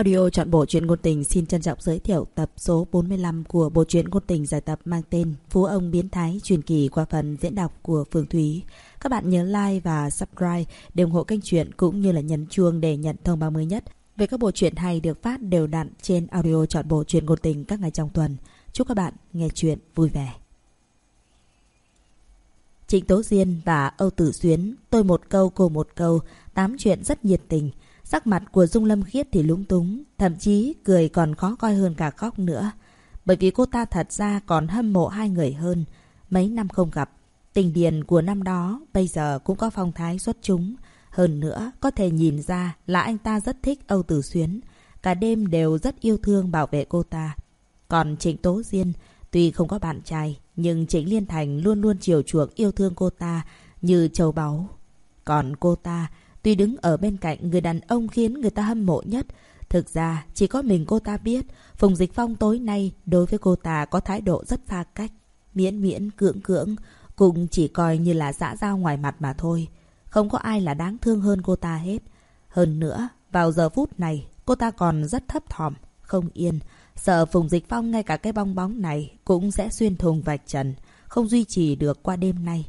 Audio chọn bộ truyện ngôn tình xin trân trọng giới thiệu tập số 45 của bộ truyện ngôn tình giải tập mang tên Phú ông biến thái truyền kỳ qua phần diễn đọc của Phương Thúy. Các bạn nhớ like và subscribe để ủng hộ kênh truyện cũng như là nhấn chuông để nhận thông báo mới nhất về các bộ truyện hay được phát đều đặn trên audio chọn bộ truyện ngôn tình các ngày trong tuần. Chúc các bạn nghe truyện vui vẻ. Trịnh Tố Diên và Âu Tử Xuyến, tôi một câu cô một câu, tám chuyện rất nhiệt tình. Sắc mặt của Dung Lâm Khiết thì lúng túng, thậm chí cười còn khó coi hơn cả khóc nữa. Bởi vì cô ta thật ra còn hâm mộ hai người hơn. Mấy năm không gặp, tình điền của năm đó bây giờ cũng có phong thái xuất chúng. Hơn nữa, có thể nhìn ra là anh ta rất thích Âu Tử Xuyến. Cả đêm đều rất yêu thương bảo vệ cô ta. Còn Trịnh Tố Diên, tuy không có bạn trai, nhưng Trịnh Liên Thành luôn luôn chiều chuộng yêu thương cô ta như châu báu. Còn cô ta Tuy đứng ở bên cạnh người đàn ông khiến người ta hâm mộ nhất, thực ra chỉ có mình cô ta biết Phùng Dịch Phong tối nay đối với cô ta có thái độ rất pha cách. Miễn miễn cưỡng cưỡng cũng chỉ coi như là dã giao ngoài mặt mà thôi. Không có ai là đáng thương hơn cô ta hết. Hơn nữa, vào giờ phút này, cô ta còn rất thấp thỏm, không yên. Sợ Phùng Dịch Phong ngay cả cái bong bóng này cũng sẽ xuyên thùng vạch trần, không duy trì được qua đêm nay.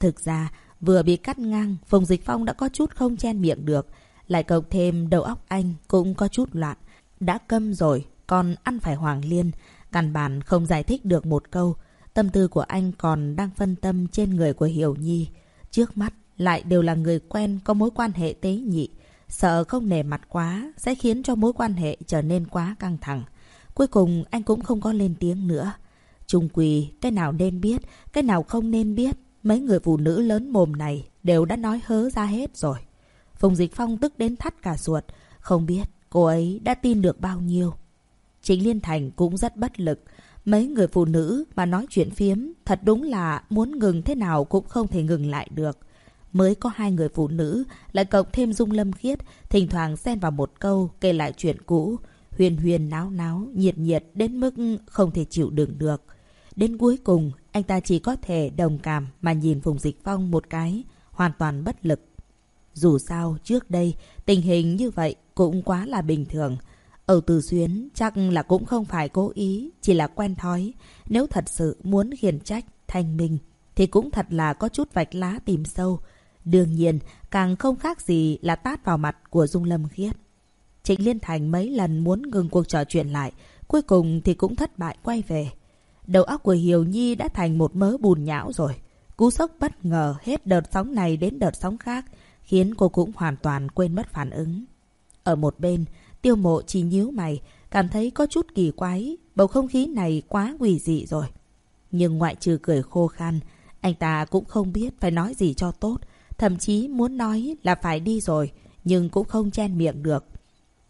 Thực ra, Vừa bị cắt ngang, Phùng Dịch Phong đã có chút không chen miệng được. Lại cộng thêm đầu óc anh cũng có chút loạn. Đã câm rồi, còn ăn phải Hoàng Liên. Căn bản không giải thích được một câu. Tâm tư của anh còn đang phân tâm trên người của Hiểu Nhi. Trước mắt lại đều là người quen có mối quan hệ tế nhị. Sợ không nề mặt quá sẽ khiến cho mối quan hệ trở nên quá căng thẳng. Cuối cùng anh cũng không có lên tiếng nữa. Trung quỳ, cái nào nên biết, cái nào không nên biết. Mấy người phụ nữ lớn mồm này đều đã nói hớ ra hết rồi. Phùng Dịch Phong tức đến thắt cả ruột. Không biết cô ấy đã tin được bao nhiêu. Chính Liên Thành cũng rất bất lực. Mấy người phụ nữ mà nói chuyện phiếm thật đúng là muốn ngừng thế nào cũng không thể ngừng lại được. Mới có hai người phụ nữ, lại cộng thêm Dung Lâm Khiết, thỉnh thoảng xen vào một câu kể lại chuyện cũ. Huyền huyền náo náo, nhiệt nhiệt đến mức không thể chịu đựng được. Đến cuối cùng, anh ta chỉ có thể đồng cảm mà nhìn Phùng Dịch Phong một cái, hoàn toàn bất lực. Dù sao, trước đây, tình hình như vậy cũng quá là bình thường. Ở Từ Xuyến chắc là cũng không phải cố ý, chỉ là quen thói. Nếu thật sự muốn khiển trách, thanh minh, thì cũng thật là có chút vạch lá tìm sâu. Đương nhiên, càng không khác gì là tát vào mặt của Dung Lâm Khiết. Trịnh Liên Thành mấy lần muốn ngừng cuộc trò chuyện lại, cuối cùng thì cũng thất bại quay về. Đầu óc của Hiểu Nhi đã thành một mớ bùn nhão rồi. Cú sốc bất ngờ hết đợt sóng này đến đợt sóng khác, khiến cô cũng hoàn toàn quên mất phản ứng. Ở một bên, tiêu mộ chỉ nhíu mày, cảm thấy có chút kỳ quái, bầu không khí này quá quỷ dị rồi. Nhưng ngoại trừ cười khô khan, anh ta cũng không biết phải nói gì cho tốt, thậm chí muốn nói là phải đi rồi, nhưng cũng không chen miệng được.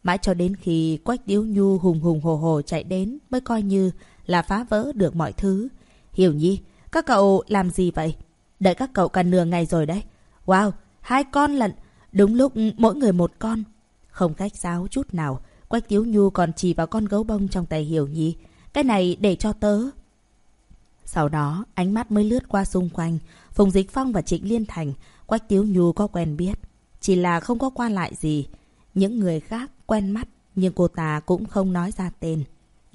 Mãi cho đến khi Quách Điếu Nhu hùng hùng hồ hồ chạy đến mới coi như là phá vỡ được mọi thứ. Hiểu nhi, các cậu làm gì vậy? Đợi các cậu cả nửa ngày rồi đấy. Wow, hai con lận. Đúng lúc mỗi người một con. Không khách giáo chút nào. Quách Tiếu Nhu còn chỉ vào con gấu bông trong tay Hiểu Nhi. Cái này để cho tớ. Sau đó, ánh mắt mới lướt qua xung quanh. Phùng Dịch Phong và Trịnh Liên Thành, Quách Tiếu Nhu có quen biết. Chỉ là không có qua lại gì. Những người khác quen mắt, nhưng cô ta cũng không nói ra tên.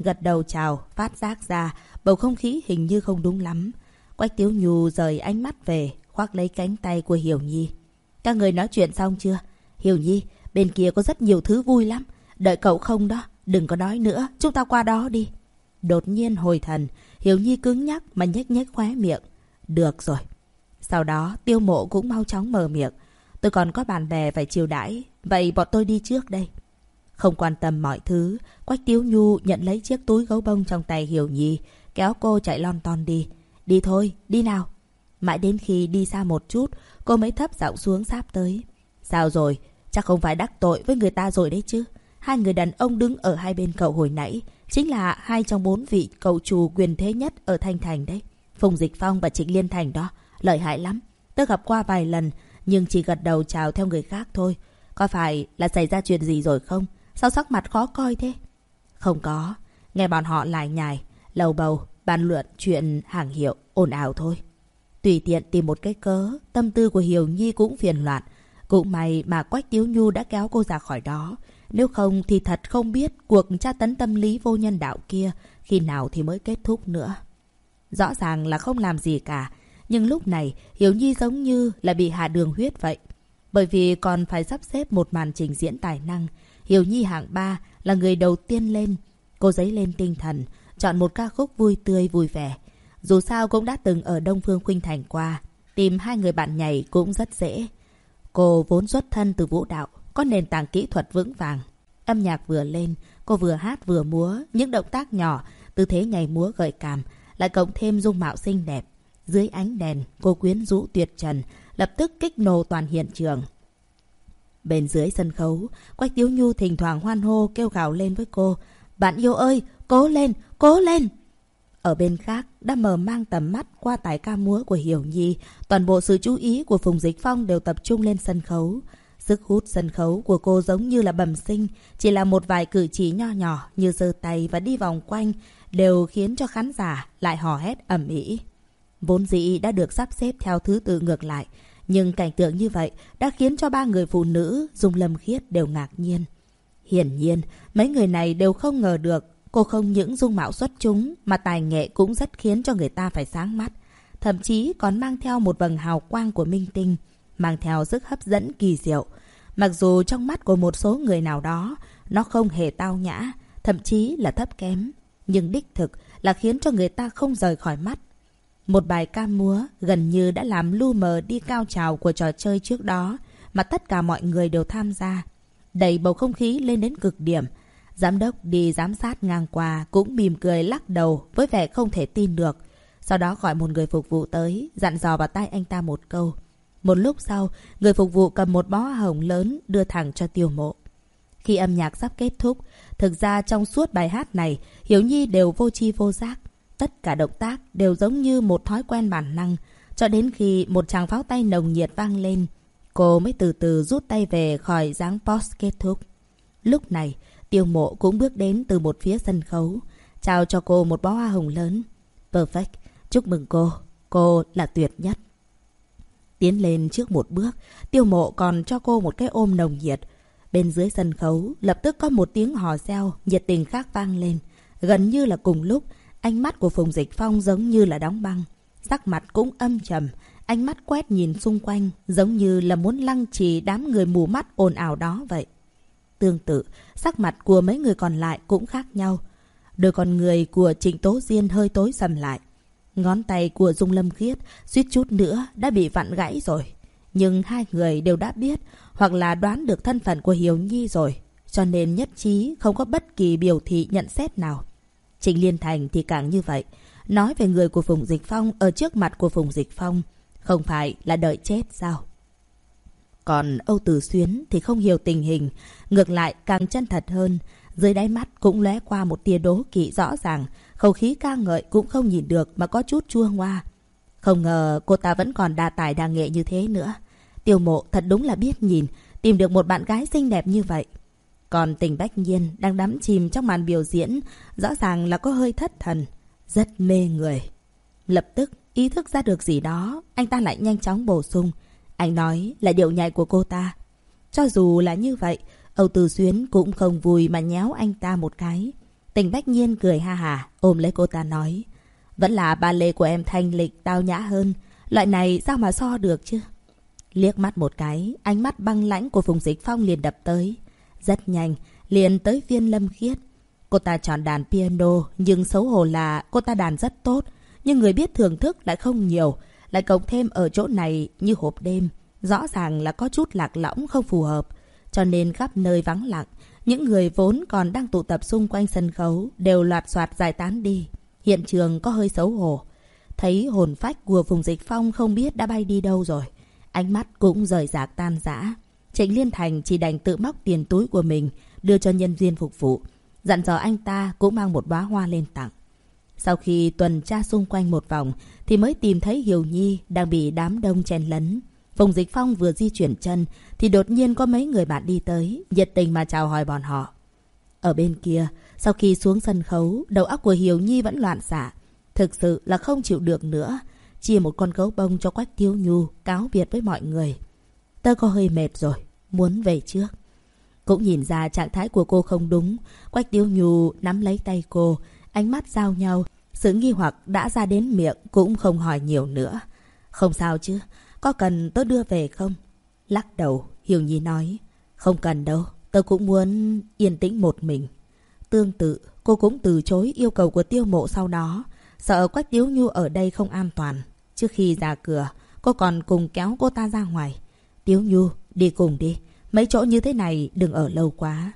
Gật đầu chào, phát giác ra, bầu không khí hình như không đúng lắm. Quách Tiếu Nhu rời ánh mắt về, khoác lấy cánh tay của Hiểu Nhi. Các người nói chuyện xong chưa? Hiểu Nhi, bên kia có rất nhiều thứ vui lắm. Đợi cậu không đó, đừng có nói nữa, chúng ta qua đó đi. Đột nhiên hồi thần, Hiểu Nhi cứng nhắc mà nhếch nhếch khóe miệng. Được rồi. Sau đó, tiêu mộ cũng mau chóng mở miệng. Tôi còn có bạn bè phải chiều đãi, vậy bọn tôi đi trước đây. Không quan tâm mọi thứ, Quách Tiếu Nhu nhận lấy chiếc túi gấu bông trong tay Hiểu Nhi, kéo cô chạy lon ton đi. Đi thôi, đi nào. Mãi đến khi đi xa một chút, cô mới thấp giọng xuống sáp tới. Sao rồi? Chắc không phải đắc tội với người ta rồi đấy chứ. Hai người đàn ông đứng ở hai bên cậu hồi nãy, chính là hai trong bốn vị cậu chủ quyền thế nhất ở Thanh Thành đấy. Phùng Dịch Phong và Trịnh Liên Thành đó, lợi hại lắm. Tôi gặp qua vài lần, nhưng chỉ gật đầu chào theo người khác thôi. Có phải là xảy ra chuyện gì rồi không? Sao sắc mặt khó coi thế? Không có. Nghe bọn họ lại nhài, lầu bầu, bàn luận chuyện hàng hiệu, ồn ào thôi. Tùy tiện tìm một cái cớ, tâm tư của Hiểu Nhi cũng phiền loạn. Cũng may mà Quách Tiếu Nhu đã kéo cô ra khỏi đó. Nếu không thì thật không biết cuộc tra tấn tâm lý vô nhân đạo kia khi nào thì mới kết thúc nữa. Rõ ràng là không làm gì cả, nhưng lúc này Hiểu Nhi giống như là bị hạ đường huyết vậy. Bởi vì còn phải sắp xếp một màn trình diễn tài năng, Kiều Nhi hạng 3 là người đầu tiên lên. Cô giấy lên tinh thần, chọn một ca khúc vui tươi vui vẻ. Dù sao cũng đã từng ở Đông Phương Khuynh Thành qua, tìm hai người bạn nhảy cũng rất dễ. Cô vốn xuất thân từ vũ đạo, có nền tảng kỹ thuật vững vàng. Âm nhạc vừa lên, cô vừa hát vừa múa, những động tác nhỏ, tư thế nhảy múa gợi cảm, lại cộng thêm dung mạo xinh đẹp. Dưới ánh đèn, cô quyến rũ tuyệt trần, lập tức kích nổ toàn hiện trường. Bên dưới sân khấu, Quách Tiếu Nhu thỉnh thoảng hoan hô kêu gào lên với cô. Bạn yêu ơi, cố lên, cố lên! Ở bên khác, đã mờ mang tầm mắt qua tài ca múa của Hiểu Nhi. Toàn bộ sự chú ý của Phùng Dịch Phong đều tập trung lên sân khấu. Sức hút sân khấu của cô giống như là bẩm sinh, chỉ là một vài cử chỉ nho nhỏ như giơ tay và đi vòng quanh đều khiến cho khán giả lại hò hét ầm ĩ. Vốn dĩ đã được sắp xếp theo thứ tự ngược lại, nhưng cảnh tượng như vậy đã khiến cho ba người phụ nữ Dung Lâm Khiết đều ngạc nhiên. Hiển nhiên, mấy người này đều không ngờ được cô không những dung mạo xuất chúng mà tài nghệ cũng rất khiến cho người ta phải sáng mắt. Thậm chí còn mang theo một vầng hào quang của minh tinh, mang theo sức hấp dẫn kỳ diệu. Mặc dù trong mắt của một số người nào đó, nó không hề tao nhã, thậm chí là thấp kém. Nhưng đích thực là khiến cho người ta không rời khỏi mắt. Một bài ca múa gần như đã làm lu mờ đi cao trào của trò chơi trước đó mà tất cả mọi người đều tham gia. Đẩy bầu không khí lên đến cực điểm. Giám đốc đi giám sát ngang qua cũng mỉm cười lắc đầu với vẻ không thể tin được. Sau đó gọi một người phục vụ tới, dặn dò vào tay anh ta một câu. Một lúc sau, người phục vụ cầm một bó hồng lớn đưa thẳng cho tiêu mộ. Khi âm nhạc sắp kết thúc, thực ra trong suốt bài hát này, Hiếu Nhi đều vô chi vô giác. Tất cả động tác đều giống như một thói quen bản năng, cho đến khi một tràng pháo tay nồng nhiệt vang lên, cô mới từ từ rút tay về khỏi dáng post kết thúc. Lúc này, tiêu mộ cũng bước đến từ một phía sân khấu, trao cho cô một bó hoa hồng lớn. Perfect, chúc mừng cô, cô là tuyệt nhất. Tiến lên trước một bước, tiêu mộ còn cho cô một cái ôm nồng nhiệt. Bên dưới sân khấu, lập tức có một tiếng hò reo, nhiệt tình khác vang lên. Gần như là cùng lúc, Ánh mắt của Phùng Dịch Phong giống như là đóng băng. Sắc mặt cũng âm trầm. Ánh mắt quét nhìn xung quanh giống như là muốn lăng trì đám người mù mắt ồn ào đó vậy. Tương tự, sắc mặt của mấy người còn lại cũng khác nhau. Đôi con người của Trịnh Tố Diên hơi tối sầm lại. Ngón tay của Dung Lâm Khiết suýt chút nữa đã bị vặn gãy rồi. Nhưng hai người đều đã biết hoặc là đoán được thân phận của Hiếu Nhi rồi. Cho nên nhất trí không có bất kỳ biểu thị nhận xét nào. Trịnh Liên Thành thì càng như vậy. Nói về người của Phùng Dịch Phong ở trước mặt của Phùng Dịch Phong. Không phải là đợi chết sao? Còn Âu Tử Xuyến thì không hiểu tình hình. Ngược lại càng chân thật hơn. Dưới đáy mắt cũng lóe qua một tia đố kỵ rõ ràng. Khẩu khí ca ngợi cũng không nhìn được mà có chút chua ngoa. Không ngờ cô ta vẫn còn đa tài đa nghệ như thế nữa. Tiêu mộ thật đúng là biết nhìn. Tìm được một bạn gái xinh đẹp như vậy. Còn tình Bách Nhiên đang đắm chìm trong màn biểu diễn, rõ ràng là có hơi thất thần, rất mê người. Lập tức ý thức ra được gì đó, anh ta lại nhanh chóng bổ sung. Anh nói là điệu nhảy của cô ta. Cho dù là như vậy, Âu Từ Xuyến cũng không vui mà nhéo anh ta một cái. Tình Bách Nhiên cười ha hà, ôm lấy cô ta nói. Vẫn là ba lê của em thanh lịch, tao nhã hơn. Loại này sao mà so được chứ? Liếc mắt một cái, ánh mắt băng lãnh của Phùng Dịch Phong liền đập tới. Rất nhanh, liền tới viên lâm khiết. Cô ta chọn đàn piano, nhưng xấu hổ là cô ta đàn rất tốt. Nhưng người biết thưởng thức lại không nhiều. Lại cộng thêm ở chỗ này như hộp đêm. Rõ ràng là có chút lạc lõng không phù hợp. Cho nên khắp nơi vắng lặng, những người vốn còn đang tụ tập xung quanh sân khấu đều loạt soạt giải tán đi. Hiện trường có hơi xấu hổ. Thấy hồn phách của vùng dịch phong không biết đã bay đi đâu rồi. Ánh mắt cũng rời rạc tan rã. Trịnh Liên Thành chỉ đành tự móc tiền túi của mình đưa cho nhân viên phục vụ. Dặn dò anh ta cũng mang một bó hoa lên tặng. Sau khi tuần tra xung quanh một vòng thì mới tìm thấy Hiểu Nhi đang bị đám đông chen lấn. Phùng Dịch Phong vừa di chuyển chân thì đột nhiên có mấy người bạn đi tới, nhiệt tình mà chào hỏi bọn họ. Ở bên kia, sau khi xuống sân khấu, đầu óc của Hiểu Nhi vẫn loạn xạ. Thực sự là không chịu được nữa. Chia một con gấu bông cho Quách Thiếu Nhu, cáo biệt với mọi người. Tớ có hơi mệt rồi, muốn về trước. Cũng nhìn ra trạng thái của cô không đúng. Quách Tiêu Nhu nắm lấy tay cô, ánh mắt giao nhau. Sự nghi hoặc đã ra đến miệng cũng không hỏi nhiều nữa. Không sao chứ, có cần tớ đưa về không? Lắc đầu, Hiểu Nhi nói. Không cần đâu, tớ cũng muốn yên tĩnh một mình. Tương tự, cô cũng từ chối yêu cầu của tiêu mộ sau đó. Sợ Quách Tiếu Nhu ở đây không an toàn. Trước khi ra cửa, cô còn cùng kéo cô ta ra ngoài. Tiếu Nhu, đi cùng đi. Mấy chỗ như thế này đừng ở lâu quá.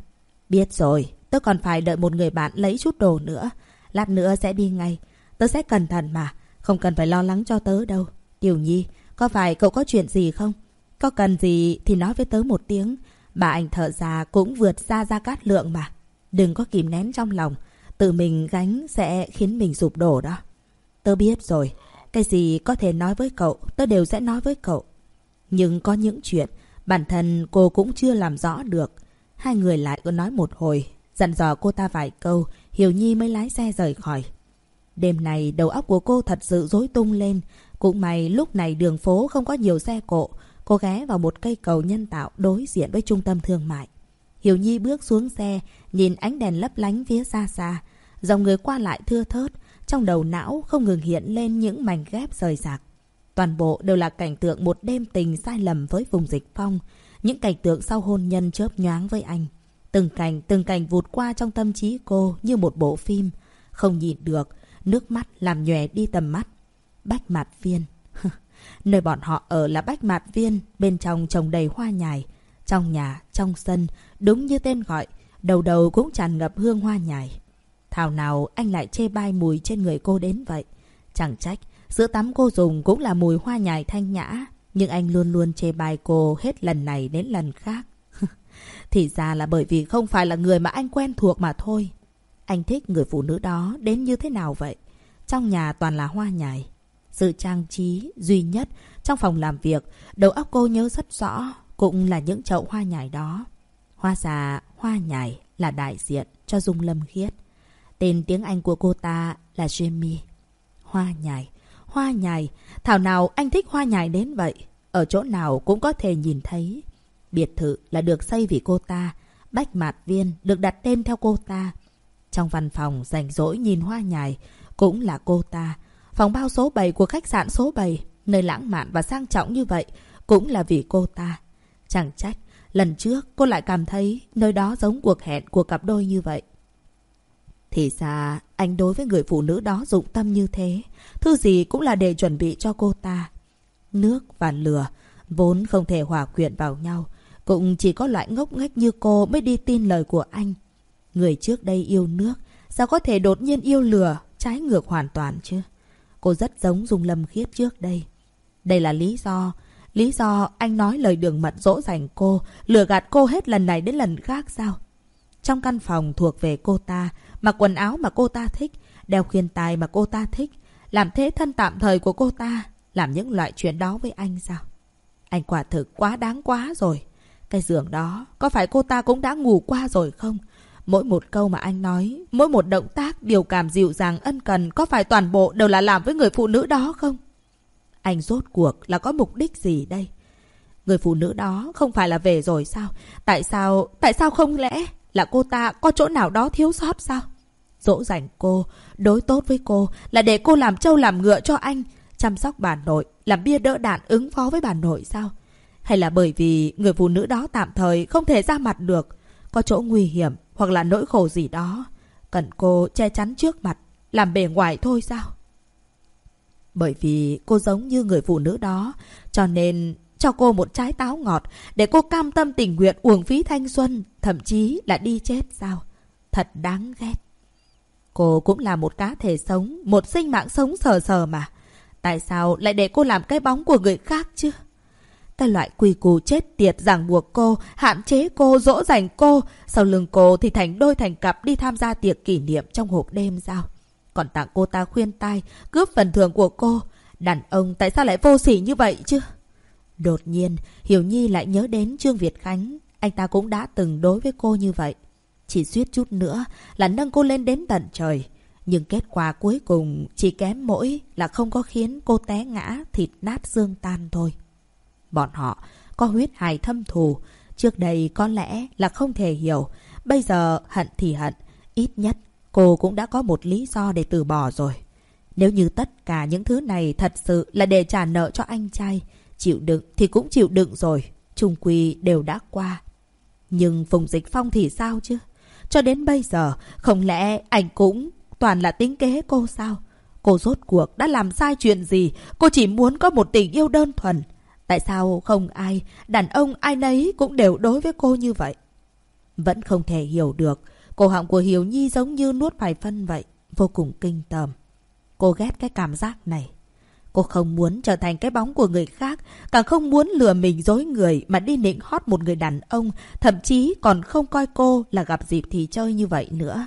Biết rồi, tớ còn phải đợi một người bạn lấy chút đồ nữa. Lát nữa sẽ đi ngay. Tớ sẽ cẩn thận mà. Không cần phải lo lắng cho tớ đâu. Tiểu Nhi, có phải cậu có chuyện gì không? Có cần gì thì nói với tớ một tiếng. Bà anh thợ già cũng vượt ra ra cát lượng mà. Đừng có kìm nén trong lòng. Tự mình gánh sẽ khiến mình sụp đổ đó. Tớ biết rồi. Cái gì có thể nói với cậu, tớ đều sẽ nói với cậu. Nhưng có những chuyện, bản thân cô cũng chưa làm rõ được. Hai người lại có nói một hồi, dặn dò cô ta vài câu, Hiểu Nhi mới lái xe rời khỏi. Đêm này đầu óc của cô thật sự rối tung lên. Cũng may lúc này đường phố không có nhiều xe cộ. Cô ghé vào một cây cầu nhân tạo đối diện với trung tâm thương mại. Hiểu Nhi bước xuống xe, nhìn ánh đèn lấp lánh phía xa xa. Dòng người qua lại thưa thớt, trong đầu não không ngừng hiện lên những mảnh ghép rời rạc. Toàn bộ đều là cảnh tượng một đêm tình sai lầm với vùng dịch phong. Những cảnh tượng sau hôn nhân chớp nhoáng với anh. Từng cảnh, từng cảnh vụt qua trong tâm trí cô như một bộ phim. Không nhìn được, nước mắt làm nhòe đi tầm mắt. Bách mạt viên. Nơi bọn họ ở là bách mạt viên, bên trong trồng đầy hoa nhài. Trong nhà, trong sân, đúng như tên gọi, đầu đầu cũng tràn ngập hương hoa nhài. Thảo nào anh lại chê bai mùi trên người cô đến vậy. Chẳng trách, sữa tắm cô dùng cũng là mùi hoa nhài thanh nhã. Nhưng anh luôn luôn chê bai cô hết lần này đến lần khác. Thì ra là bởi vì không phải là người mà anh quen thuộc mà thôi. Anh thích người phụ nữ đó đến như thế nào vậy? Trong nhà toàn là hoa nhài. Sự trang trí duy nhất trong phòng làm việc, đầu óc cô nhớ rất rõ, cũng là những chậu hoa nhài đó. Hoa già, hoa nhài là đại diện cho Dung Lâm Khiết. Tên tiếng Anh của cô ta là Jamie. Hoa nhài, hoa nhài, thảo nào anh thích hoa nhài đến vậy. Ở chỗ nào cũng có thể nhìn thấy. Biệt thự là được xây vì cô ta. Bách Mạt Viên được đặt tên theo cô ta. Trong văn phòng rảnh rỗi nhìn hoa nhài cũng là cô ta. Phòng bao số 7 của khách sạn số 7, nơi lãng mạn và sang trọng như vậy, cũng là vì cô ta. Chẳng trách, lần trước cô lại cảm thấy nơi đó giống cuộc hẹn của cặp đôi như vậy. Thì ra, anh đối với người phụ nữ đó dụng tâm như thế. Thứ gì cũng là để chuẩn bị cho cô ta. Nước và lửa, vốn không thể hòa quyện vào nhau. Cũng chỉ có loại ngốc nghếch như cô mới đi tin lời của anh. Người trước đây yêu nước, sao có thể đột nhiên yêu lửa, trái ngược hoàn toàn chứ? Cô rất giống Dung Lâm Khiết trước đây. Đây là lý do. Lý do anh nói lời đường mật dỗ dành cô, lừa gạt cô hết lần này đến lần khác sao? Trong căn phòng thuộc về cô ta, mặc quần áo mà cô ta thích, đeo khuyên tai mà cô ta thích, làm thế thân tạm thời của cô ta, làm những loại chuyện đó với anh sao? Anh quả thực quá đáng quá rồi. Cái giường đó, có phải cô ta cũng đã ngủ qua rồi không? Mỗi một câu mà anh nói, mỗi một động tác, biểu cảm dịu dàng ân cần có phải toàn bộ đều là làm với người phụ nữ đó không? Anh rốt cuộc là có mục đích gì đây? Người phụ nữ đó không phải là về rồi sao? Tại sao, tại sao không lẽ là cô ta có chỗ nào đó thiếu sót sao? Dỗ dành cô, đối tốt với cô là để cô làm trâu làm ngựa cho anh, chăm sóc bà nội, làm bia đỡ đạn ứng phó với bà nội sao? Hay là bởi vì người phụ nữ đó tạm thời không thể ra mặt được, có chỗ nguy hiểm hoặc là nỗi khổ gì đó, cần cô che chắn trước mặt, làm bề ngoài thôi sao? Bởi vì cô giống như người phụ nữ đó, cho nên cho cô một trái táo ngọt để cô cam tâm tình nguyện uổng phí thanh xuân, thậm chí là đi chết sao? Thật đáng ghét. Cô cũng là một cá thể sống, một sinh mạng sống sờ sờ mà. Tại sao lại để cô làm cái bóng của người khác chứ? Cái loại quỳ cù chết tiệt ràng buộc cô, hạn chế cô, dỗ dành cô. Sau lưng cô thì thành đôi thành cặp đi tham gia tiệc kỷ niệm trong hộp đêm sao? Còn tặng cô ta khuyên tai, cướp phần thưởng của cô. Đàn ông tại sao lại vô sỉ như vậy chứ? Đột nhiên, Hiểu Nhi lại nhớ đến Trương Việt Khánh. Anh ta cũng đã từng đối với cô như vậy. Chỉ suýt chút nữa là nâng cô lên đến tận trời. Nhưng kết quả cuối cùng chỉ kém mỗi là không có khiến cô té ngã thịt nát xương tan thôi. Bọn họ có huyết hài thâm thù, Trước đây có lẽ là không thể hiểu. Bây giờ hận thì hận. Ít nhất cô cũng đã có một lý do để từ bỏ rồi. Nếu như tất cả những thứ này thật sự là để trả nợ cho anh trai, chịu đựng thì cũng chịu đựng rồi. Trung quy đều đã qua. Nhưng Phùng Dịch Phong thì sao chứ? Cho đến bây giờ, không lẽ anh cũng toàn là tính kế cô sao? Cô rốt cuộc đã làm sai chuyện gì? Cô chỉ muốn có một tình yêu đơn thuần. Tại sao không ai, đàn ông ai nấy cũng đều đối với cô như vậy? Vẫn không thể hiểu được. Cổ họng của Hiếu Nhi giống như nuốt phải phân vậy. Vô cùng kinh tởm. Cô ghét cái cảm giác này. Cô không muốn trở thành cái bóng của người khác, càng không muốn lừa mình dối người mà đi nịnh hót một người đàn ông, thậm chí còn không coi cô là gặp dịp thì chơi như vậy nữa.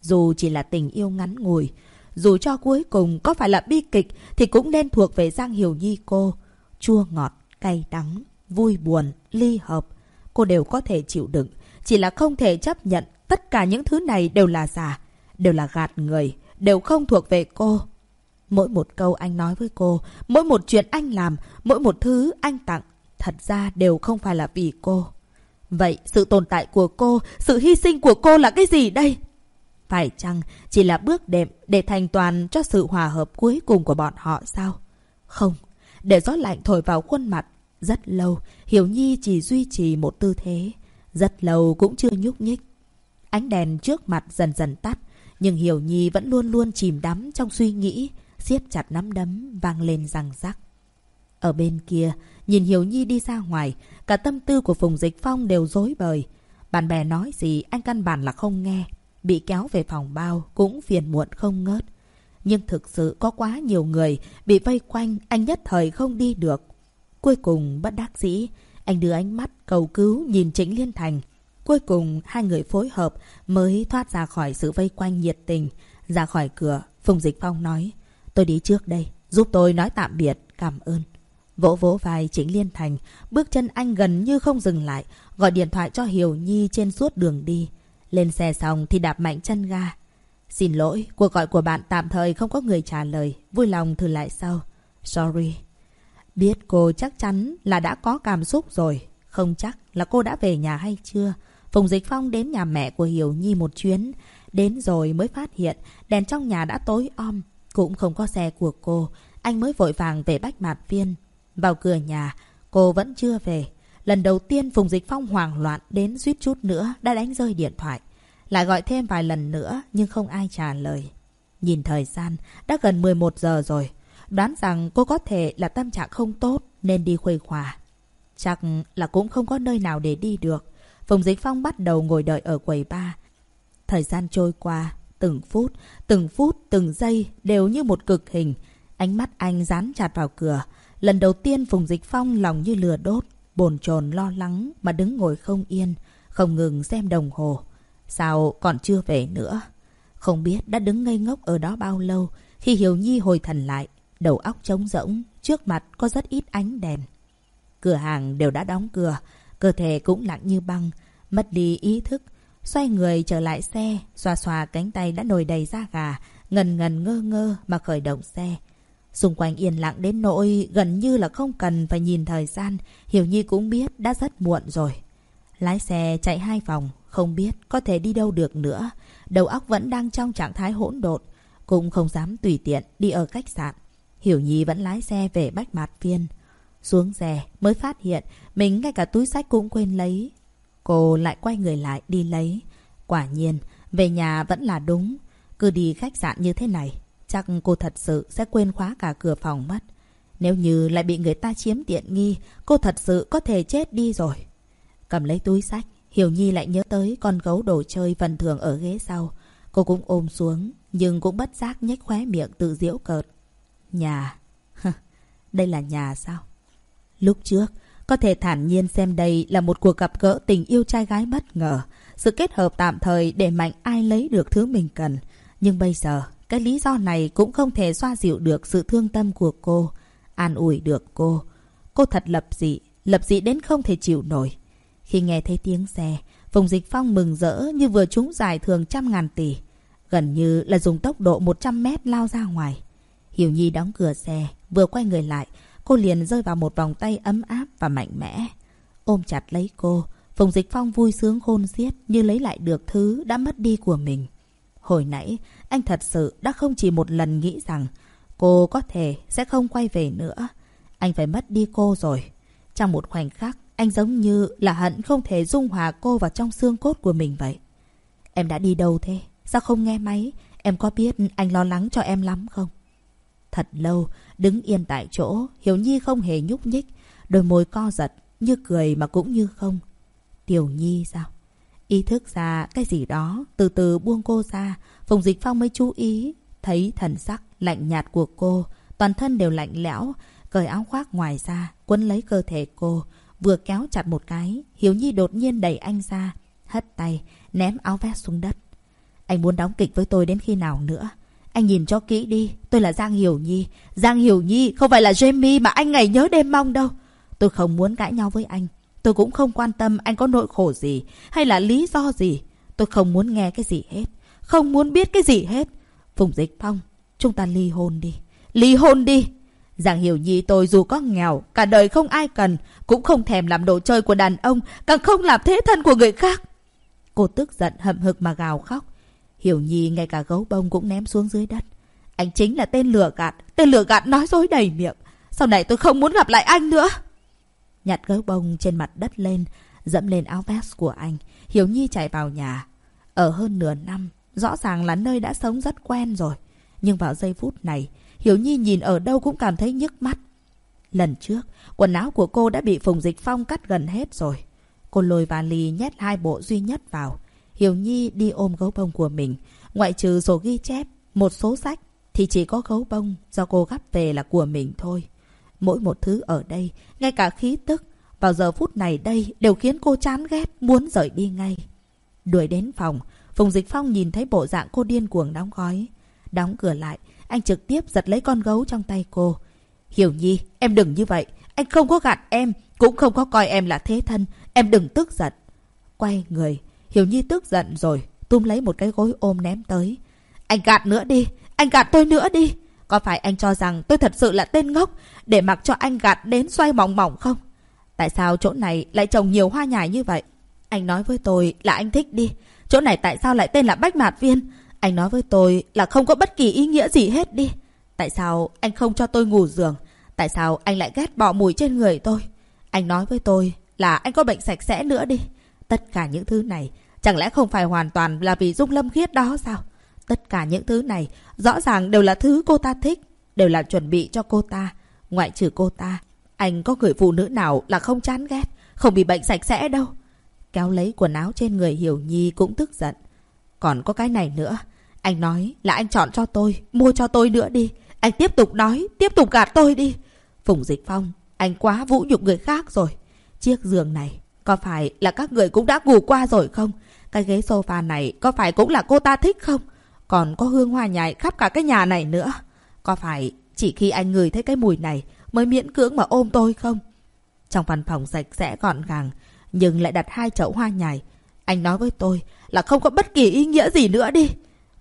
Dù chỉ là tình yêu ngắn ngủi, dù cho cuối cùng có phải là bi kịch thì cũng nên thuộc về Giang Hiểu Nhi cô. Chua ngọt, cay đắng, vui buồn, ly hợp, cô đều có thể chịu đựng. Chỉ là không thể chấp nhận tất cả những thứ này đều là giả, đều là gạt người, đều không thuộc về cô. Mỗi một câu anh nói với cô, mỗi một chuyện anh làm, mỗi một thứ anh tặng, thật ra đều không phải là vì cô. Vậy sự tồn tại của cô, sự hy sinh của cô là cái gì đây? Phải chăng chỉ là bước đệm để thành toàn cho sự hòa hợp cuối cùng của bọn họ sao? Không, để gió lạnh thổi vào khuôn mặt. Rất lâu, Hiểu Nhi chỉ duy trì một tư thế. Rất lâu cũng chưa nhúc nhích. Ánh đèn trước mặt dần dần tắt, nhưng Hiểu Nhi vẫn luôn luôn chìm đắm trong suy nghĩ, siết chặt nắm đấm, vang lên răng rắc. Ở bên kia, nhìn Hiểu Nhi đi ra ngoài, cả tâm tư của Phùng Dịch Phong đều rối bời. Bạn bè nói gì anh căn bản là không nghe. Bị kéo về phòng bao cũng phiền muộn không ngớt. Nhưng thực sự có quá nhiều người bị vây quanh, anh nhất thời không đi được. Cuối cùng bất đắc dĩ, anh đưa ánh mắt cầu cứu nhìn Trịnh Liên Thành. Cuối cùng hai người phối hợp mới thoát ra khỏi sự vây quanh nhiệt tình. Ra khỏi cửa, Phùng Dịch Phong nói, tôi đi trước đây, giúp tôi nói tạm biệt, cảm ơn. Vỗ vỗ vai Trịnh Liên Thành, bước chân anh gần như không dừng lại, gọi điện thoại cho Hiểu Nhi trên suốt đường đi. Lên xe xong thì đạp mạnh chân ga. Xin lỗi, cuộc gọi của bạn tạm thời không có người trả lời. Vui lòng thử lại sau. Sorry. Biết cô chắc chắn là đã có cảm xúc rồi. Không chắc là cô đã về nhà hay chưa. Phùng Dịch Phong đến nhà mẹ của Hiểu Nhi một chuyến. Đến rồi mới phát hiện đèn trong nhà đã tối om. Cũng không có xe của cô. Anh mới vội vàng về Bách Mạt Viên. Vào cửa nhà, cô vẫn chưa về. Lần đầu tiên Phùng Dịch Phong hoảng loạn đến suýt chút nữa đã đánh rơi điện thoại. Lại gọi thêm vài lần nữa nhưng không ai trả lời. Nhìn thời gian, đã gần 11 giờ rồi. Đoán rằng cô có thể là tâm trạng không tốt nên đi khuây khỏa. Chắc là cũng không có nơi nào để đi được. Phùng Dịch Phong bắt đầu ngồi đợi ở quầy ba. Thời gian trôi qua, từng phút, từng phút, từng giây đều như một cực hình. Ánh mắt anh dán chặt vào cửa. Lần đầu tiên Phùng Dịch Phong lòng như lửa đốt, bồn chồn lo lắng mà đứng ngồi không yên, không ngừng xem đồng hồ. Sao còn chưa về nữa? Không biết đã đứng ngây ngốc ở đó bao lâu khi Hiểu Nhi hồi thần lại, đầu óc trống rỗng, trước mặt có rất ít ánh đèn. Cửa hàng đều đã đóng cửa, cơ thể cũng lặng như băng, mất đi ý thức. Xoay người trở lại xe, xoa xoa cánh tay đã nổi đầy da gà, ngần ngần ngơ ngơ mà khởi động xe. Xung quanh yên lặng đến nỗi gần như là không cần phải nhìn thời gian, Hiểu Nhi cũng biết đã rất muộn rồi. Lái xe chạy hai vòng, không biết có thể đi đâu được nữa. Đầu óc vẫn đang trong trạng thái hỗn độn, cũng không dám tùy tiện đi ở khách sạn. Hiểu Nhi vẫn lái xe về Bách Mạt Viên. Xuống xe mới phát hiện mình ngay cả túi sách cũng quên lấy. Cô lại quay người lại đi lấy. Quả nhiên, về nhà vẫn là đúng. Cứ đi khách sạn như thế này, chắc cô thật sự sẽ quên khóa cả cửa phòng mất. Nếu như lại bị người ta chiếm tiện nghi, cô thật sự có thể chết đi rồi. Cầm lấy túi sách, Hiểu Nhi lại nhớ tới con gấu đồ chơi phần thường ở ghế sau. Cô cũng ôm xuống, nhưng cũng bất giác nhếch khóe miệng tự diễu cợt. Nhà. đây là nhà sao? Lúc trước, có thể thản nhiên xem đây là một cuộc gặp gỡ tình yêu trai gái bất ngờ. Sự kết hợp tạm thời để mạnh ai lấy được thứ mình cần. Nhưng bây giờ, cái lý do này cũng không thể xoa dịu được sự thương tâm của cô. An ủi được cô. Cô thật lập dị, lập dị đến không thể chịu nổi. Khi nghe thấy tiếng xe, Phùng Dịch Phong mừng rỡ như vừa trúng giải thường trăm ngàn tỷ. Gần như là dùng tốc độ 100 mét lao ra ngoài. Hiểu Nhi đóng cửa xe, vừa quay người lại, cô liền rơi vào một vòng tay ấm áp và mạnh mẽ. Ôm chặt lấy cô, Phùng Dịch Phong vui sướng khôn xiết như lấy lại được thứ đã mất đi của mình. Hồi nãy, anh thật sự đã không chỉ một lần nghĩ rằng cô có thể sẽ không quay về nữa. Anh phải mất đi cô rồi. Trong một khoảnh khắc, anh giống như là hận không thể dung hòa cô vào trong xương cốt của mình vậy. Em đã đi đâu thế? Sao không nghe máy? Em có biết anh lo lắng cho em lắm không? Thật lâu, đứng yên tại chỗ, Hiểu Nhi không hề nhúc nhích. Đôi môi co giật, như cười mà cũng như không. Tiểu Nhi sao? Ý thức ra cái gì đó, từ từ buông cô ra, Phùng Dịch Phong mới chú ý, thấy thần sắc lạnh nhạt của cô, toàn thân đều lạnh lẽo, cởi áo khoác ngoài ra, quấn lấy cơ thể cô, vừa kéo chặt một cái, Hiếu Nhi đột nhiên đẩy anh ra, hất tay, ném áo vest xuống đất. Anh muốn đóng kịch với tôi đến khi nào nữa? Anh nhìn cho kỹ đi, tôi là Giang Hiểu Nhi. Giang Hiểu Nhi không phải là Jamie mà anh ngày nhớ đêm mong đâu. Tôi không muốn cãi nhau với anh. Tôi cũng không quan tâm anh có nỗi khổ gì hay là lý do gì. Tôi không muốn nghe cái gì hết. Không muốn biết cái gì hết. Phùng Dịch Phong, chúng ta ly hôn đi. Ly hôn đi. Giang Hiểu Nhi tôi dù có nghèo, cả đời không ai cần, cũng không thèm làm đồ chơi của đàn ông, càng không làm thế thân của người khác. Cô tức giận hậm hực mà gào khóc. Hiểu Nhi ngay cả gấu bông cũng ném xuống dưới đất. Anh chính là tên lừa gạt, tên lừa gạt nói dối đầy miệng. Sau này tôi không muốn gặp lại anh nữa. Nhặt gấu bông trên mặt đất lên, dẫm lên áo vest của anh. Hiểu Nhi chạy vào nhà. Ở hơn nửa năm, rõ ràng là nơi đã sống rất quen rồi. Nhưng vào giây phút này, Hiểu Nhi nhìn ở đâu cũng cảm thấy nhức mắt. Lần trước, quần áo của cô đã bị Phùng Dịch Phong cắt gần hết rồi. Cô lôi vali nhét hai bộ duy nhất vào. Hiểu Nhi đi ôm gấu bông của mình. Ngoại trừ sổ ghi chép, một số sách, thì chỉ có gấu bông do cô gắp về là của mình thôi. Mỗi một thứ ở đây, ngay cả khí tức, vào giờ phút này đây đều khiến cô chán ghét, muốn rời đi ngay. Đuổi đến phòng, Phùng Dịch Phong nhìn thấy bộ dạng cô điên cuồng đóng gói. Đóng cửa lại, anh trực tiếp giật lấy con gấu trong tay cô. Hiểu Nhi, em đừng như vậy. Anh không có gạt em, cũng không có coi em là thế thân. Em đừng tức giận. Quay người, Hiểu Nhi tức giận rồi, tung lấy một cái gối ôm ném tới. Anh gạt nữa đi, anh gạt tôi nữa đi. Có phải anh cho rằng tôi thật sự là tên ngốc để mặc cho anh gạt đến xoay mỏng mỏng không? Tại sao chỗ này lại trồng nhiều hoa nhài như vậy? Anh nói với tôi là anh thích đi. Chỗ này tại sao lại tên là Bách Mạt Viên? Anh nói với tôi là không có bất kỳ ý nghĩa gì hết đi. Tại sao anh không cho tôi ngủ giường? Tại sao anh lại ghét bỏ mùi trên người tôi? Anh nói với tôi là anh có bệnh sạch sẽ nữa đi. Tất cả những thứ này chẳng lẽ không phải hoàn toàn là vì Dung Lâm Khiết đó sao? Tất cả những thứ này rõ ràng đều là thứ cô ta thích, đều là chuẩn bị cho cô ta. Ngoại trừ cô ta, anh có người phụ nữ nào là không chán ghét, không bị bệnh sạch sẽ đâu. Kéo lấy quần áo trên người Hiểu Nhi cũng tức giận. Còn có cái này nữa. Anh nói là anh chọn cho tôi, mua cho tôi nữa đi. Anh tiếp tục nói, tiếp tục gạt tôi đi. Phùng Dịch Phong, anh quá vũ nhục người khác rồi. Chiếc giường này, có phải là các người cũng đã ngủ qua rồi không? Cái ghế sofa này có phải cũng là cô ta thích không? Còn có hương hoa nhài khắp cả cái nhà này nữa. Có phải chỉ khi anh ngửi thấy cái mùi này mới miễn cưỡng mà ôm tôi không? Trong văn phòng sạch sẽ gọn gàng, nhưng lại đặt hai chậu hoa nhài. Anh nói với tôi là không có bất kỳ ý nghĩa gì nữa đi.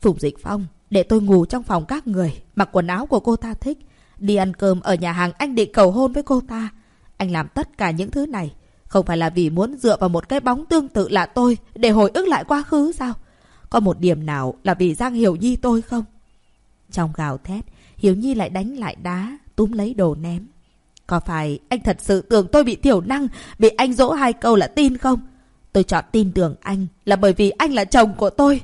Phùng Dịch Phong, để tôi ngủ trong phòng các người, mặc quần áo của cô ta thích. Đi ăn cơm ở nhà hàng anh định cầu hôn với cô ta. Anh làm tất cả những thứ này, không phải là vì muốn dựa vào một cái bóng tương tự là tôi để hồi ức lại quá khứ sao? Có một điểm nào là vì Giang Hiểu Nhi tôi không? Trong gào thét, Hiểu Nhi lại đánh lại đá, túm lấy đồ ném. Có phải anh thật sự tưởng tôi bị thiểu năng, bị anh dỗ hai câu là tin không? Tôi chọn tin tưởng anh là bởi vì anh là chồng của tôi.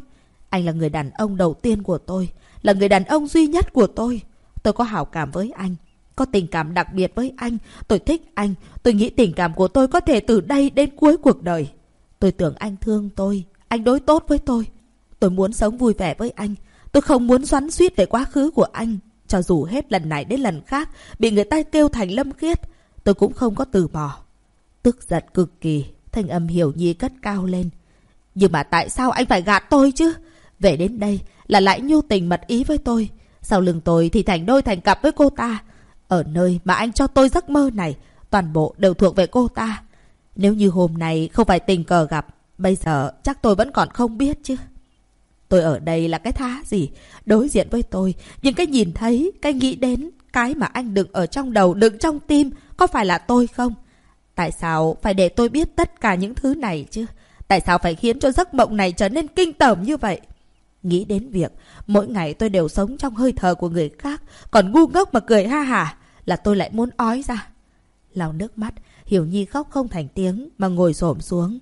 Anh là người đàn ông đầu tiên của tôi, là người đàn ông duy nhất của tôi. Tôi có hảo cảm với anh, có tình cảm đặc biệt với anh. Tôi thích anh, tôi nghĩ tình cảm của tôi có thể từ đây đến cuối cuộc đời. Tôi tưởng anh thương tôi, anh đối tốt với tôi. Tôi muốn sống vui vẻ với anh. Tôi không muốn xoắn suýt về quá khứ của anh. Cho dù hết lần này đến lần khác, bị người ta kêu thành lâm khiết, tôi cũng không có từ bỏ. Tức giận cực kỳ, thanh âm hiểu nhi cất cao lên. Nhưng mà tại sao anh phải gạt tôi chứ? Về đến đây là lại nhu tình mật ý với tôi. Sau lưng tôi thì thành đôi thành cặp với cô ta. Ở nơi mà anh cho tôi giấc mơ này, toàn bộ đều thuộc về cô ta. Nếu như hôm nay không phải tình cờ gặp, bây giờ chắc tôi vẫn còn không biết chứ. Tôi ở đây là cái thá gì? Đối diện với tôi, nhưng cái nhìn thấy, cái nghĩ đến, cái mà anh đựng ở trong đầu, đựng trong tim, có phải là tôi không? Tại sao phải để tôi biết tất cả những thứ này chứ? Tại sao phải khiến cho giấc mộng này trở nên kinh tởm như vậy? Nghĩ đến việc mỗi ngày tôi đều sống trong hơi thở của người khác, còn ngu ngốc mà cười ha hả, là tôi lại muốn ói ra. Lau nước mắt, Hiểu Nhi khóc không thành tiếng mà ngồi xổm xuống.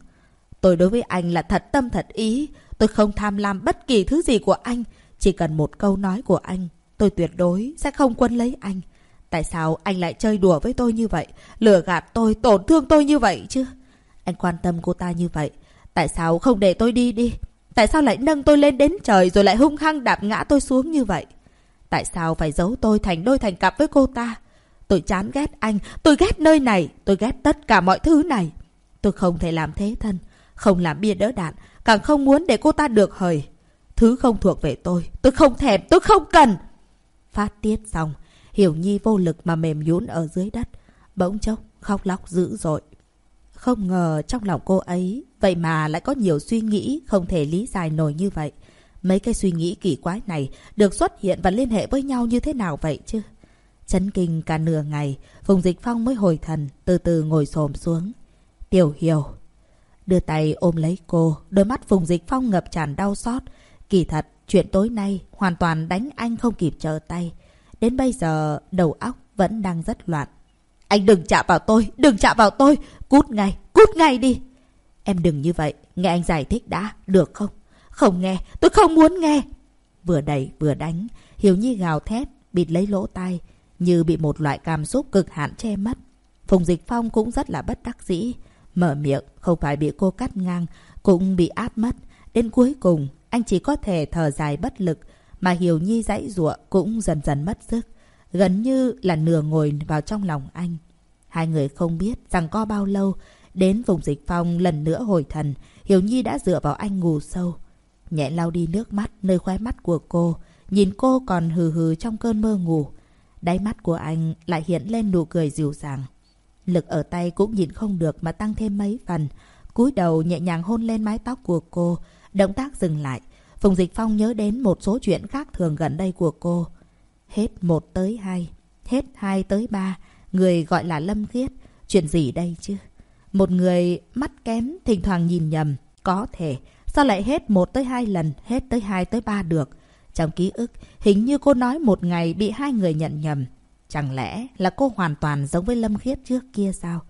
Tôi đối với anh là thật tâm thật ý, tôi không tham lam bất kỳ thứ gì của anh, chỉ cần một câu nói của anh, tôi tuyệt đối sẽ không quân lấy anh. Tại sao anh lại chơi đùa với tôi như vậy, lừa gạt tôi, tổn thương tôi như vậy chứ? Anh quan tâm cô ta như vậy, tại sao không để tôi đi đi? Tại sao lại nâng tôi lên đến trời rồi lại hung hăng đạp ngã tôi xuống như vậy? Tại sao phải giấu tôi thành đôi thành cặp với cô ta? Tôi chán ghét anh, tôi ghét nơi này, tôi ghét tất cả mọi thứ này. Tôi không thể làm thế thân, không làm bia đỡ đạn, càng không muốn để cô ta được hời. Thứ không thuộc về tôi, tôi không thèm, tôi không cần. Phát tiết xong, Hiểu Nhi vô lực mà mềm nhũn ở dưới đất, bỗng chốc khóc lóc dữ dội. Không ngờ trong lòng cô ấy, vậy mà lại có nhiều suy nghĩ không thể lý giải nổi như vậy. Mấy cái suy nghĩ kỳ quái này được xuất hiện và liên hệ với nhau như thế nào vậy chứ? Chấn kinh cả nửa ngày, Phùng Dịch Phong mới hồi thần, từ từ ngồi xổm xuống. Tiểu Hiểu. Đưa tay ôm lấy cô, đôi mắt Phùng Dịch Phong ngập tràn đau xót. Kỳ thật, chuyện tối nay hoàn toàn đánh anh không kịp trở tay. Đến bây giờ, đầu óc vẫn đang rất loạn. Anh đừng chạm vào tôi, đừng chạm vào tôi. Cút ngay, cút ngay đi. Em đừng như vậy, nghe anh giải thích đã, được không? Không nghe, tôi không muốn nghe. Vừa đẩy vừa đánh, Hiểu Nhi gào thét, bịt lấy lỗ tai, như bị một loại cảm xúc cực hạn che mất. Phùng Dịch Phong cũng rất là bất đắc dĩ. Mở miệng, không phải bị cô cắt ngang, cũng bị áp mất. Đến cuối cùng, anh chỉ có thể thở dài bất lực, mà Hiểu Nhi dãy ruộng cũng dần dần mất sức. Gần như là nửa ngồi vào trong lòng anh. Hai người không biết rằng co bao lâu, đến vùng dịch phong lần nữa hồi thần, Hiểu Nhi đã dựa vào anh ngủ sâu. Nhẹ lau đi nước mắt nơi khóe mắt của cô, nhìn cô còn hừ hừ trong cơn mơ ngủ. Đáy mắt của anh lại hiện lên nụ cười dịu dàng. Lực ở tay cũng nhìn không được mà tăng thêm mấy phần. cúi đầu nhẹ nhàng hôn lên mái tóc của cô. Động tác dừng lại. Phùng Dịch Phong nhớ đến một số chuyện khác thường gần đây của cô. Hết một tới hai. Hết hai tới ba. Người gọi là Lâm Khiết. Chuyện gì đây chứ? Một người mắt kém thỉnh thoảng nhìn nhầm. Có thể. Sao lại hết một tới hai lần, hết tới hai tới ba được? Trong ký ức, hình như cô nói một ngày bị hai người nhận nhầm. Chẳng lẽ là cô hoàn toàn giống với Lâm Khiết trước kia sao?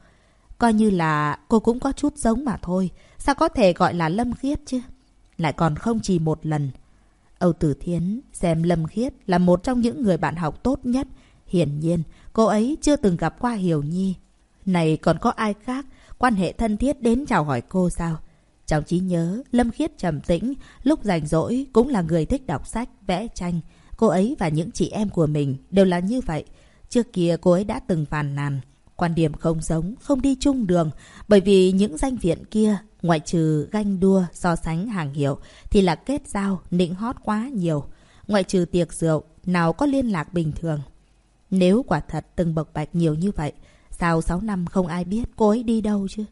Coi như là cô cũng có chút giống mà thôi. Sao có thể gọi là Lâm Khiết chứ? Lại còn không chỉ một lần. Âu Tử Thiến xem Lâm Khiết là một trong những người bạn học tốt nhất. Hiển nhiên, cô ấy chưa từng gặp qua Hiểu Nhi. Này còn có ai khác quan hệ thân thiết đến chào hỏi cô sao? Trong trí nhớ, Lâm Khiết trầm tĩnh, lúc rảnh rỗi cũng là người thích đọc sách, vẽ tranh. Cô ấy và những chị em của mình đều là như vậy. Trước kia cô ấy đã từng phàn nàn. Quan điểm không giống, không đi chung đường. Bởi vì những danh viện kia, ngoại trừ ganh đua, so sánh hàng hiệu, thì là kết giao, nịnh hót quá nhiều. Ngoại trừ tiệc rượu, nào có liên lạc bình thường. Nếu quả thật từng bộc bạch nhiều như vậy, sao 6 năm không ai biết cô ấy đi đâu chứ?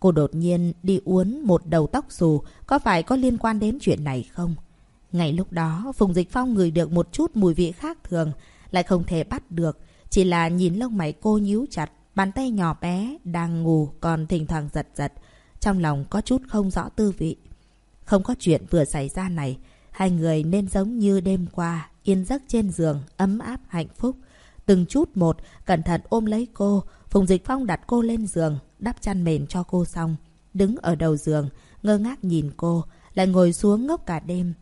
Cô đột nhiên đi uốn một đầu tóc xù, có phải có liên quan đến chuyện này không? Ngay lúc đó, Phùng Dịch Phong ngửi được một chút mùi vị khác thường, lại không thể bắt được. Chỉ là nhìn lông mày cô nhíu chặt, bàn tay nhỏ bé, đang ngủ còn thỉnh thoảng giật giật. Trong lòng có chút không rõ tư vị. Không có chuyện vừa xảy ra này, hai người nên giống như đêm qua, yên giấc trên giường, ấm áp hạnh phúc. Từng chút một, cẩn thận ôm lấy cô, Phùng Dịch Phong đặt cô lên giường, đắp chăn mềm cho cô xong. Đứng ở đầu giường, ngơ ngác nhìn cô, lại ngồi xuống ngốc cả đêm.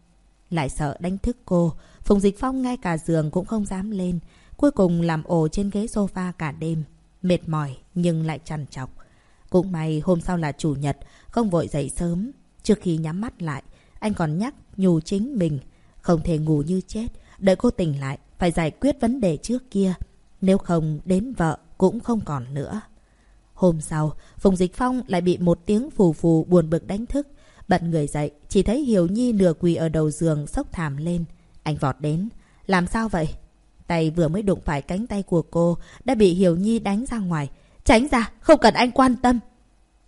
Lại sợ đánh thức cô, Phùng Dịch Phong ngay cả giường cũng không dám lên. Cuối cùng làm ổ trên ghế sofa cả đêm. Mệt mỏi nhưng lại trằn trọc. Cũng may hôm sau là chủ nhật, không vội dậy sớm. Trước khi nhắm mắt lại, anh còn nhắc nhủ chính mình. Không thể ngủ như chết, đợi cô tỉnh lại, phải giải quyết vấn đề trước kia. Nếu không, đến vợ cũng không còn nữa. Hôm sau, Phùng Dịch Phong lại bị một tiếng phù phù buồn bực đánh thức. Bận người dậy, chỉ thấy Hiểu Nhi nửa quỳ ở đầu giường sốc thảm lên. Anh vọt đến. Làm sao vậy? Tay vừa mới đụng phải cánh tay của cô, đã bị Hiểu Nhi đánh ra ngoài. Tránh ra, không cần anh quan tâm.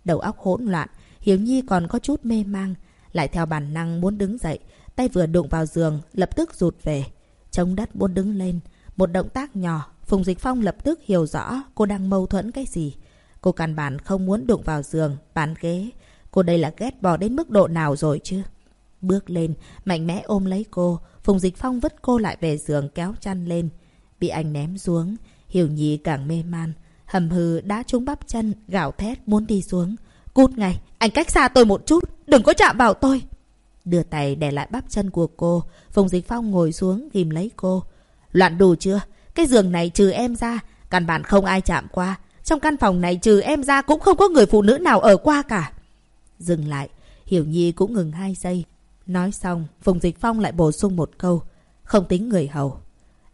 Đầu óc hỗn loạn, Hiểu Nhi còn có chút mê mang. Lại theo bản năng muốn đứng dậy, tay vừa đụng vào giường, lập tức rụt về. Chống đất muốn đứng lên. Một động tác nhỏ, Phùng Dịch Phong lập tức hiểu rõ cô đang mâu thuẫn cái gì. Cô căn bản không muốn đụng vào giường, bàn ghế. Cô đây là ghét bỏ đến mức độ nào rồi chứ? Bước lên, mạnh mẽ ôm lấy cô. Phùng Dịch Phong vứt cô lại về giường kéo chăn lên. Bị anh ném xuống. Hiểu Nhi càng mê man. Hầm hừ đã trúng bắp chân, gạo thét muốn đi xuống. Cút ngay, anh cách xa tôi một chút, đừng có chạm vào tôi. Đưa tay để lại bắp chân của cô. Phùng Dịch Phong ngồi xuống ghim lấy cô. Loạn đủ chưa? Cái giường này trừ em ra, căn bản không ai chạm qua. Trong căn phòng này trừ em ra cũng không có người phụ nữ nào ở qua cả. Dừng lại, Hiểu Nhi cũng ngừng hai giây. Nói xong, Phùng Dịch Phong lại bổ sung một câu. Không tính người hầu.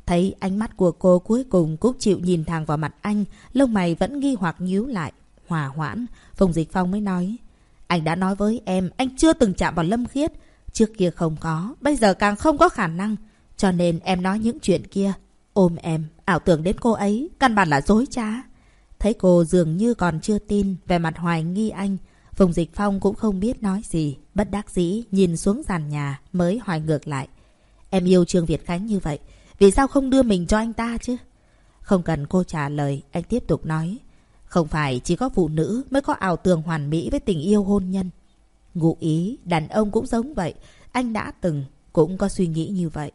Thấy ánh mắt của cô cuối cùng cũng chịu nhìn thẳng vào mặt anh, lông mày vẫn nghi hoặc nhíu lại. Hòa hoãn, Phùng Dịch Phong mới nói. Anh đã nói với em, anh chưa từng chạm vào Lâm Khiết. Trước kia không có, bây giờ càng không có khả năng. Cho nên em nói những chuyện kia. Ôm em, ảo tưởng đến cô ấy, căn bản là dối trá. Thấy cô dường như còn chưa tin, về mặt hoài nghi anh. Phùng Dịch Phong cũng không biết nói gì. Bất đắc dĩ, nhìn xuống sàn nhà, mới hỏi ngược lại. Em yêu Trương Việt Khánh như vậy, vì sao không đưa mình cho anh ta chứ? Không cần cô trả lời, anh tiếp tục nói. Không phải chỉ có phụ nữ mới có ảo tưởng hoàn mỹ với tình yêu hôn nhân. Ngụ ý, đàn ông cũng giống vậy. Anh đã từng, cũng có suy nghĩ như vậy.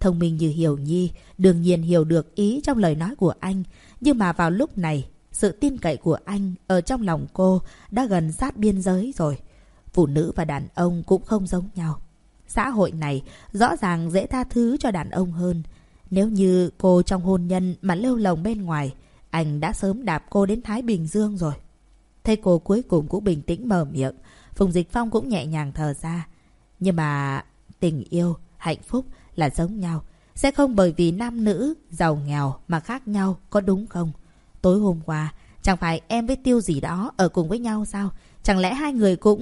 Thông minh như Hiểu Nhi, đương nhiên hiểu được ý trong lời nói của anh. Nhưng mà vào lúc này, sự tin cậy của anh ở trong lòng cô đã gần sát biên giới rồi. Phụ nữ và đàn ông cũng không giống nhau. Xã hội này rõ ràng dễ tha thứ cho đàn ông hơn. Nếu như cô trong hôn nhân mà lêu lồng bên ngoài, anh đã sớm đạp cô đến Thái Bình Dương rồi. Thấy cô cuối cùng cũng bình tĩnh mở miệng, Phùng Dịch Phong cũng nhẹ nhàng thở ra. Nhưng mà tình yêu, hạnh phúc là giống nhau. Sẽ không bởi vì nam nữ, giàu nghèo mà khác nhau, có đúng không? Tối hôm qua, chẳng phải em với Tiêu gì đó ở cùng với nhau sao? Chẳng lẽ hai người cũng...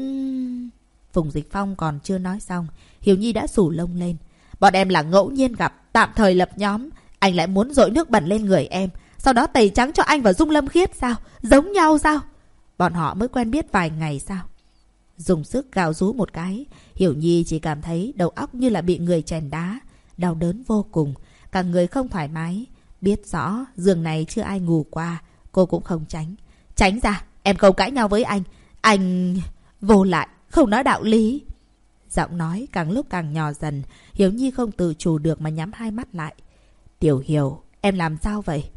Phùng Dịch Phong còn chưa nói xong, Hiếu Nhi đã sủ lông lên. Bọn em là ngẫu nhiên gặp, tạm thời lập nhóm. Anh lại muốn dội nước bẩn lên người em. Sau đó tẩy trắng cho anh và Dung Lâm Khiết sao? Giống nhau sao? Bọn họ mới quen biết vài ngày sao? Dùng sức gào rú một cái, Hiểu Nhi chỉ cảm thấy đầu óc như là bị người chèn đá. Đau đớn vô cùng, cả người không thoải mái. Biết rõ giường này chưa ai ngủ qua, cô cũng không tránh. Tránh ra, em không cãi nhau với anh. Anh... vô lại, không nói đạo lý. Giọng nói càng lúc càng nhỏ dần, hiếu Nhi không tự chủ được mà nhắm hai mắt lại. Tiểu Hiểu, em làm sao vậy?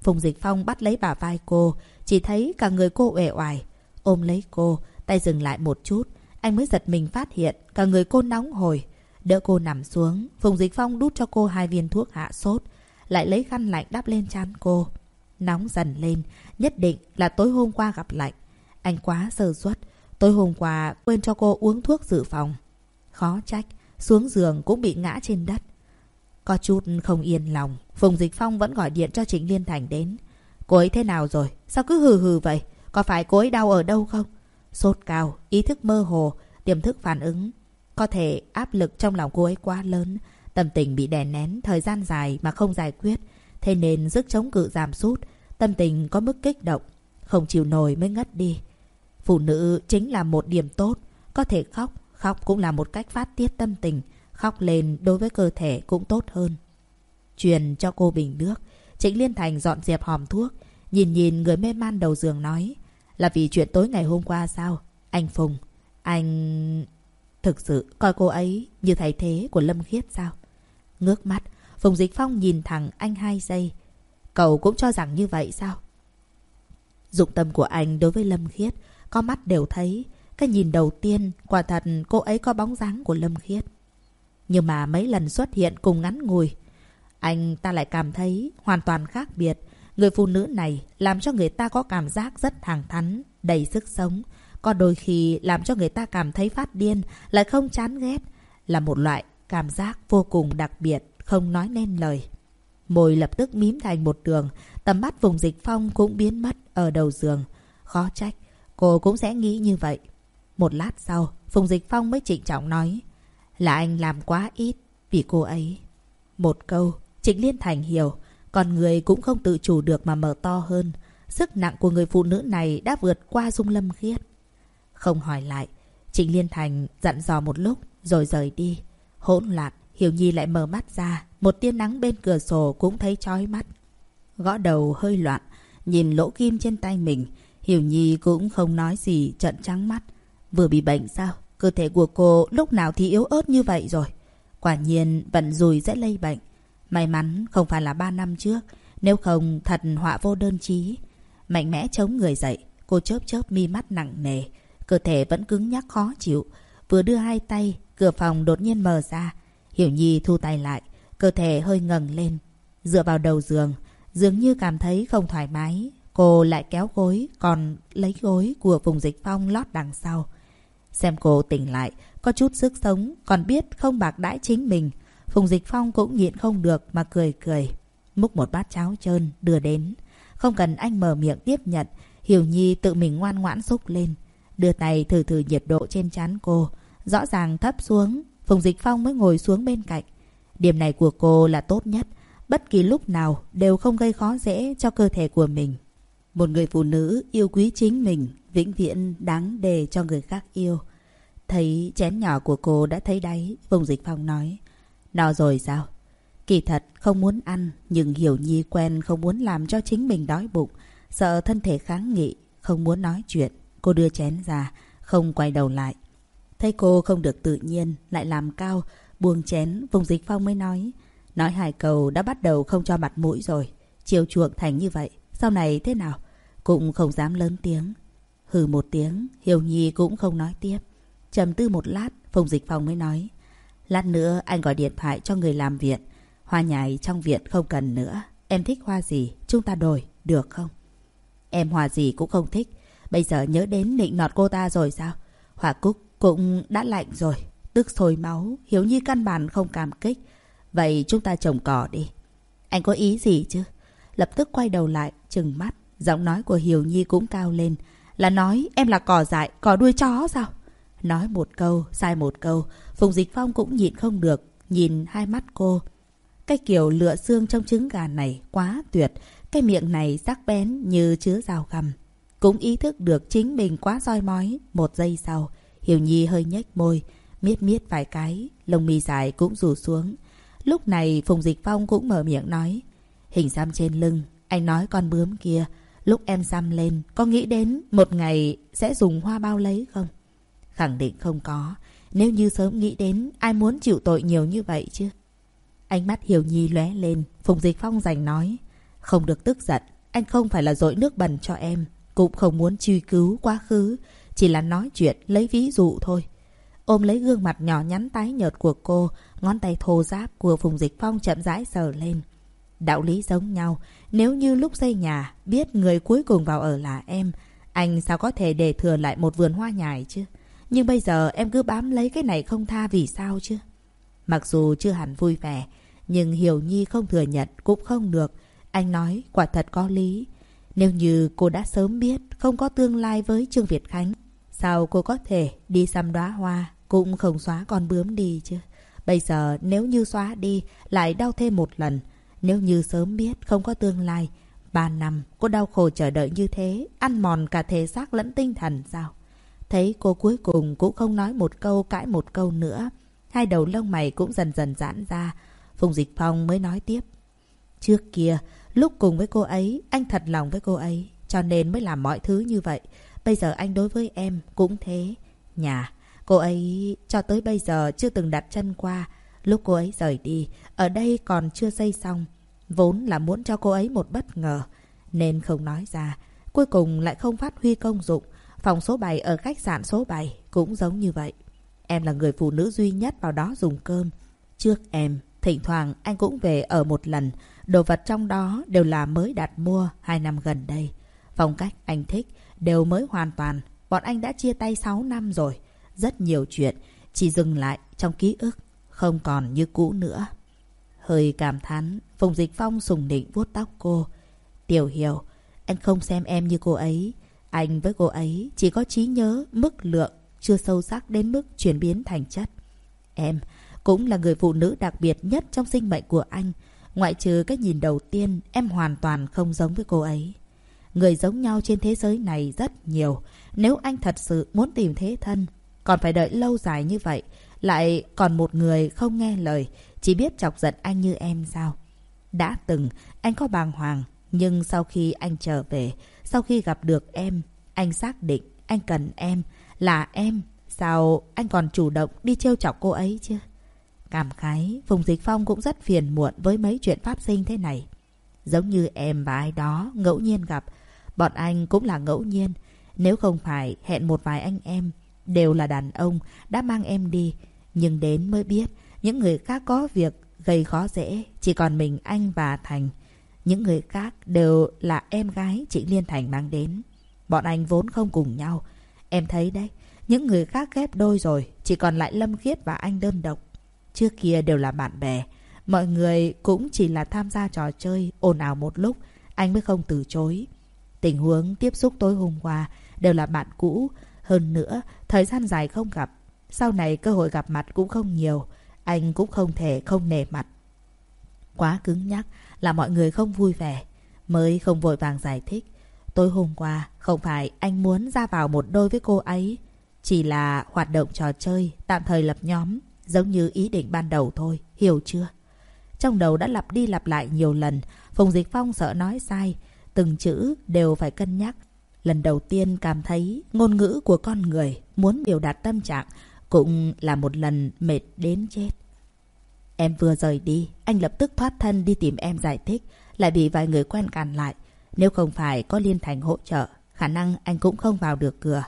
Phùng Dịch Phong bắt lấy bà vai cô, chỉ thấy cả người cô uể oải. Ôm lấy cô, tay dừng lại một chút, anh mới giật mình phát hiện cả người cô nóng hồi. Đỡ cô nằm xuống, Phùng Dịch Phong đút cho cô hai viên thuốc hạ sốt, lại lấy khăn lạnh đắp lên trán cô. Nóng dần lên, nhất định là tối hôm qua gặp lạnh. Anh quá sơ suất, tối hôm qua quên cho cô uống thuốc dự phòng. Khó trách, xuống giường cũng bị ngã trên đất. Có chút không yên lòng, Phùng Dịch Phong vẫn gọi điện cho Trịnh Liên Thành đến. Cô ấy thế nào rồi? Sao cứ hừ hừ vậy? Có phải cô ấy đau ở đâu không? Sốt cao, ý thức mơ hồ, tiềm thức phản ứng. Có thể áp lực trong lòng cô ấy quá lớn, tâm tình bị đè nén thời gian dài mà không giải quyết. Thế nên sức chống cự giảm sút, tâm tình có mức kích động, không chịu nổi mới ngất đi. Phụ nữ chính là một điểm tốt, có thể khóc, khóc cũng là một cách phát tiết tâm tình, khóc lên đối với cơ thể cũng tốt hơn. Truyền cho cô bình nước, Trịnh Liên Thành dọn dẹp hòm thuốc, nhìn nhìn người mê man đầu giường nói. Là vì chuyện tối ngày hôm qua sao? Anh Phùng, anh... Thực sự coi cô ấy như thầy thế của Lâm Khiết sao? Ngước mắt, Phùng Dịch Phong nhìn thẳng anh hai giây. Cậu cũng cho rằng như vậy sao? Dụng tâm của anh đối với Lâm Khiết, có mắt đều thấy. Cái nhìn đầu tiên, quả thật cô ấy có bóng dáng của Lâm Khiết. Nhưng mà mấy lần xuất hiện cùng ngắn ngủi, anh ta lại cảm thấy hoàn toàn khác biệt. Người phụ nữ này làm cho người ta có cảm giác rất thẳng thắn, đầy sức sống. Có đôi khi làm cho người ta cảm thấy phát điên, lại không chán ghét. Là một loại cảm giác vô cùng đặc biệt, không nói nên lời. Môi lập tức mím thành một đường, tầm mắt vùng dịch phong cũng biến mất ở đầu giường. Khó trách, cô cũng sẽ nghĩ như vậy. Một lát sau, Phùng Dịch Phong mới trịnh trọng nói là anh làm quá ít vì cô ấy. Một câu, Trịnh Liên Thành hiểu, còn người cũng không tự chủ được mà mở to hơn. Sức nặng của người phụ nữ này đã vượt qua Dung Lâm Khiết. Không hỏi lại, Trịnh Liên Thành dặn dò một lúc rồi rời đi. Hỗn loạn, Hiểu Nhi lại mở mắt ra, một tia nắng bên cửa sổ cũng thấy chói mắt. Gõ đầu hơi loạn, nhìn lỗ kim trên tay mình, Hiểu Nhi cũng không nói gì trận trắng mắt. Vừa bị bệnh sao? Cơ thể của cô lúc nào thì yếu ớt như vậy rồi. Quả nhiên vận rùi sẽ lây bệnh. May mắn không phải là ba năm trước. Nếu không thật họa vô đơn chí. Mạnh mẽ chống người dậy. Cô chớp chớp mi mắt nặng nề. Cơ thể vẫn cứng nhắc khó chịu. Vừa đưa hai tay, cửa phòng đột nhiên mở ra. Hiểu Nhi thu tay lại. Cơ thể hơi ngẩng lên. Dựa vào đầu giường. Dường như cảm thấy không thoải mái. Cô lại kéo gối, còn lấy gối của Phùng Dịch Phong lót đằng sau. Xem cô tỉnh lại, có chút sức sống, còn biết không bạc đãi chính mình. Phùng Dịch Phong cũng nhịn không được mà cười cười. Múc một bát cháo trơn, đưa đến. Không cần anh mở miệng tiếp nhận, Hiểu Nhi tự mình ngoan ngoãn xúc lên. Đưa tay thử thử nhiệt độ trên trán cô. Rõ ràng thấp xuống, Phùng Dịch Phong mới ngồi xuống bên cạnh. Điểm này của cô là tốt nhất. Bất kỳ lúc nào đều không gây khó dễ cho cơ thể của mình. Một người phụ nữ yêu quý chính mình, vĩnh viễn đáng đề cho người khác yêu. Thấy chén nhỏ của cô đã thấy đáy, Phùng Dịch Phong nói. No rồi sao? Kỳ thật không muốn ăn, nhưng Hiểu Nhi quen không muốn làm cho chính mình đói bụng. Sợ thân thể kháng nghị, không muốn nói chuyện. Cô đưa chén ra, không quay đầu lại. Thấy cô không được tự nhiên, lại làm cao, buông chén, Phùng Dịch Phong mới nói. Nói hài cầu đã bắt đầu không cho mặt mũi rồi. Chiều chuộng thành như vậy, sau này thế nào? Cũng không dám lớn tiếng. Hừ một tiếng, Hiểu Nhi cũng không nói tiếp. trầm tư một lát, Phùng Dịch Phong mới nói. Lát nữa anh gọi điện thoại cho người làm viện. Hoa nhài trong viện không cần nữa. Em thích hoa gì, chúng ta đổi, được không? Em hoa gì cũng không thích. Bây giờ nhớ đến nịnh nọt cô ta rồi sao? Hoa cúc cũng đã lạnh rồi. Tức sôi máu, Hiếu Nhi căn bản không cảm kích. Vậy chúng ta trồng cỏ đi. Anh có ý gì chứ? Lập tức quay đầu lại, chừng mắt. Giọng nói của Hiểu Nhi cũng cao lên. Là nói em là cỏ dại, cỏ đuôi chó sao? Nói một câu, sai một câu. Phùng Dịch Phong cũng nhịn không được. Nhìn hai mắt cô. Cái kiểu lựa xương trong trứng gà này quá tuyệt. Cái miệng này sắc bén như chứa dao găm. Cũng ý thức được chính mình quá roi mói. Một giây sau, Hiểu Nhi hơi nhếch môi. Miết miết vài cái, lông mi dài cũng rủ xuống. Lúc này Phùng Dịch Phong cũng mở miệng nói. Hình xăm trên lưng, anh nói con bướm kia. Lúc em xăm lên, có nghĩ đến một ngày sẽ dùng hoa bao lấy không? Khẳng định không có. Nếu như sớm nghĩ đến, ai muốn chịu tội nhiều như vậy chứ? Ánh mắt Hiểu Nhi lóe lên, Phùng Dịch Phong giành nói. Không được tức giận, anh không phải là dội nước bẩn cho em. Cũng không muốn truy cứu quá khứ, chỉ là nói chuyện, lấy ví dụ thôi. Ôm lấy gương mặt nhỏ nhắn tái nhợt của cô, ngón tay thô giáp của Phùng Dịch Phong chậm rãi sờ lên. Đạo lý giống nhau, nếu như lúc xây nhà biết người cuối cùng vào ở là em, anh sao có thể để thừa lại một vườn hoa nhài chứ? Nhưng bây giờ em cứ bám lấy cái này không tha vì sao chứ? Mặc dù chưa hẳn vui vẻ, nhưng Hiểu Nhi không thừa nhận cũng không được. Anh nói quả thật có lý. Nếu như cô đã sớm biết không có tương lai với Trương Việt Khánh, sao cô có thể đi xăm đóa hoa cũng không xóa con bướm đi chứ? Bây giờ nếu như xóa đi lại đau thêm một lần, nếu như sớm biết không có tương lai, ba năm cô đau khổ chờ đợi như thế, ăn mòn cả thể xác lẫn tinh thần sao? Thấy cô cuối cùng cũng không nói một câu cãi một câu nữa. Hai đầu lông mày cũng dần dần giãn ra. Phùng Dịch Phong mới nói tiếp. Trước kia, lúc cùng với cô ấy, anh thật lòng với cô ấy. Cho nên mới làm mọi thứ như vậy. Bây giờ anh đối với em cũng thế. Nhà, cô ấy cho tới bây giờ chưa từng đặt chân qua. Lúc cô ấy rời đi, ở đây còn chưa xây xong. Vốn là muốn cho cô ấy một bất ngờ, nên không nói ra. Cuối cùng lại không phát huy công dụng. Phòng số 7 ở khách sạn số 7 cũng giống như vậy. Em là người phụ nữ duy nhất vào đó dùng cơm. Trước em, thỉnh thoảng anh cũng về ở một lần. Đồ vật trong đó đều là mới đặt mua hai năm gần đây. Phong cách anh thích đều mới hoàn toàn. Bọn anh đã chia tay 6 năm rồi. Rất nhiều chuyện chỉ dừng lại trong ký ức không còn như cũ nữa. Hơi cảm thán, Phùng Dịch Phong sùng định vuốt tóc cô. Tiểu hiểu, anh không xem em như cô ấy. Anh với cô ấy chỉ có trí nhớ, mức lượng, chưa sâu sắc đến mức chuyển biến thành chất. Em cũng là người phụ nữ đặc biệt nhất trong sinh mệnh của anh. Ngoại trừ cái nhìn đầu tiên, em hoàn toàn không giống với cô ấy. Người giống nhau trên thế giới này rất nhiều. Nếu anh thật sự muốn tìm thế thân, còn phải đợi lâu dài như vậy, lại còn một người không nghe lời, chỉ biết chọc giận anh như em sao? Đã từng, anh có bàng hoàng, nhưng sau khi anh trở về, sau khi gặp được em, Anh xác định anh cần em, là em. Sao anh còn chủ động đi trêu chọc cô ấy chứ? Cảm khái, Phùng Dịch Phong cũng rất phiền muộn với mấy chuyện phát sinh thế này. Giống như em và ai đó ngẫu nhiên gặp, bọn anh cũng là ngẫu nhiên. Nếu không phải hẹn một vài anh em, đều là đàn ông, đã mang em đi. Nhưng đến mới biết, những người khác có việc gây khó dễ, chỉ còn mình anh và Thành. Những người khác đều là em gái chị Liên Thành mang đến. Bọn anh vốn không cùng nhau. Em thấy đấy, những người khác ghép đôi rồi, chỉ còn lại Lâm Khiết và anh đơn độc. Trước kia đều là bạn bè. Mọi người cũng chỉ là tham gia trò chơi, ồn ào một lúc, anh mới không từ chối. Tình huống tiếp xúc tối hôm qua đều là bạn cũ. Hơn nữa, thời gian dài không gặp. Sau này cơ hội gặp mặt cũng không nhiều. Anh cũng không thể không nề mặt. Quá cứng nhắc là mọi người không vui vẻ. Mới không vội vàng giải thích. Tối hôm qua, không phải anh muốn ra vào một đôi với cô ấy. Chỉ là hoạt động trò chơi, tạm thời lập nhóm. Giống như ý định ban đầu thôi, hiểu chưa? Trong đầu đã lặp đi lặp lại nhiều lần. Phùng Dịch Phong sợ nói sai. Từng chữ đều phải cân nhắc. Lần đầu tiên cảm thấy ngôn ngữ của con người muốn biểu đạt tâm trạng cũng là một lần mệt đến chết. Em vừa rời đi, anh lập tức thoát thân đi tìm em giải thích, lại bị vài người quen cản lại. Nếu không phải có Liên Thành hỗ trợ, khả năng anh cũng không vào được cửa.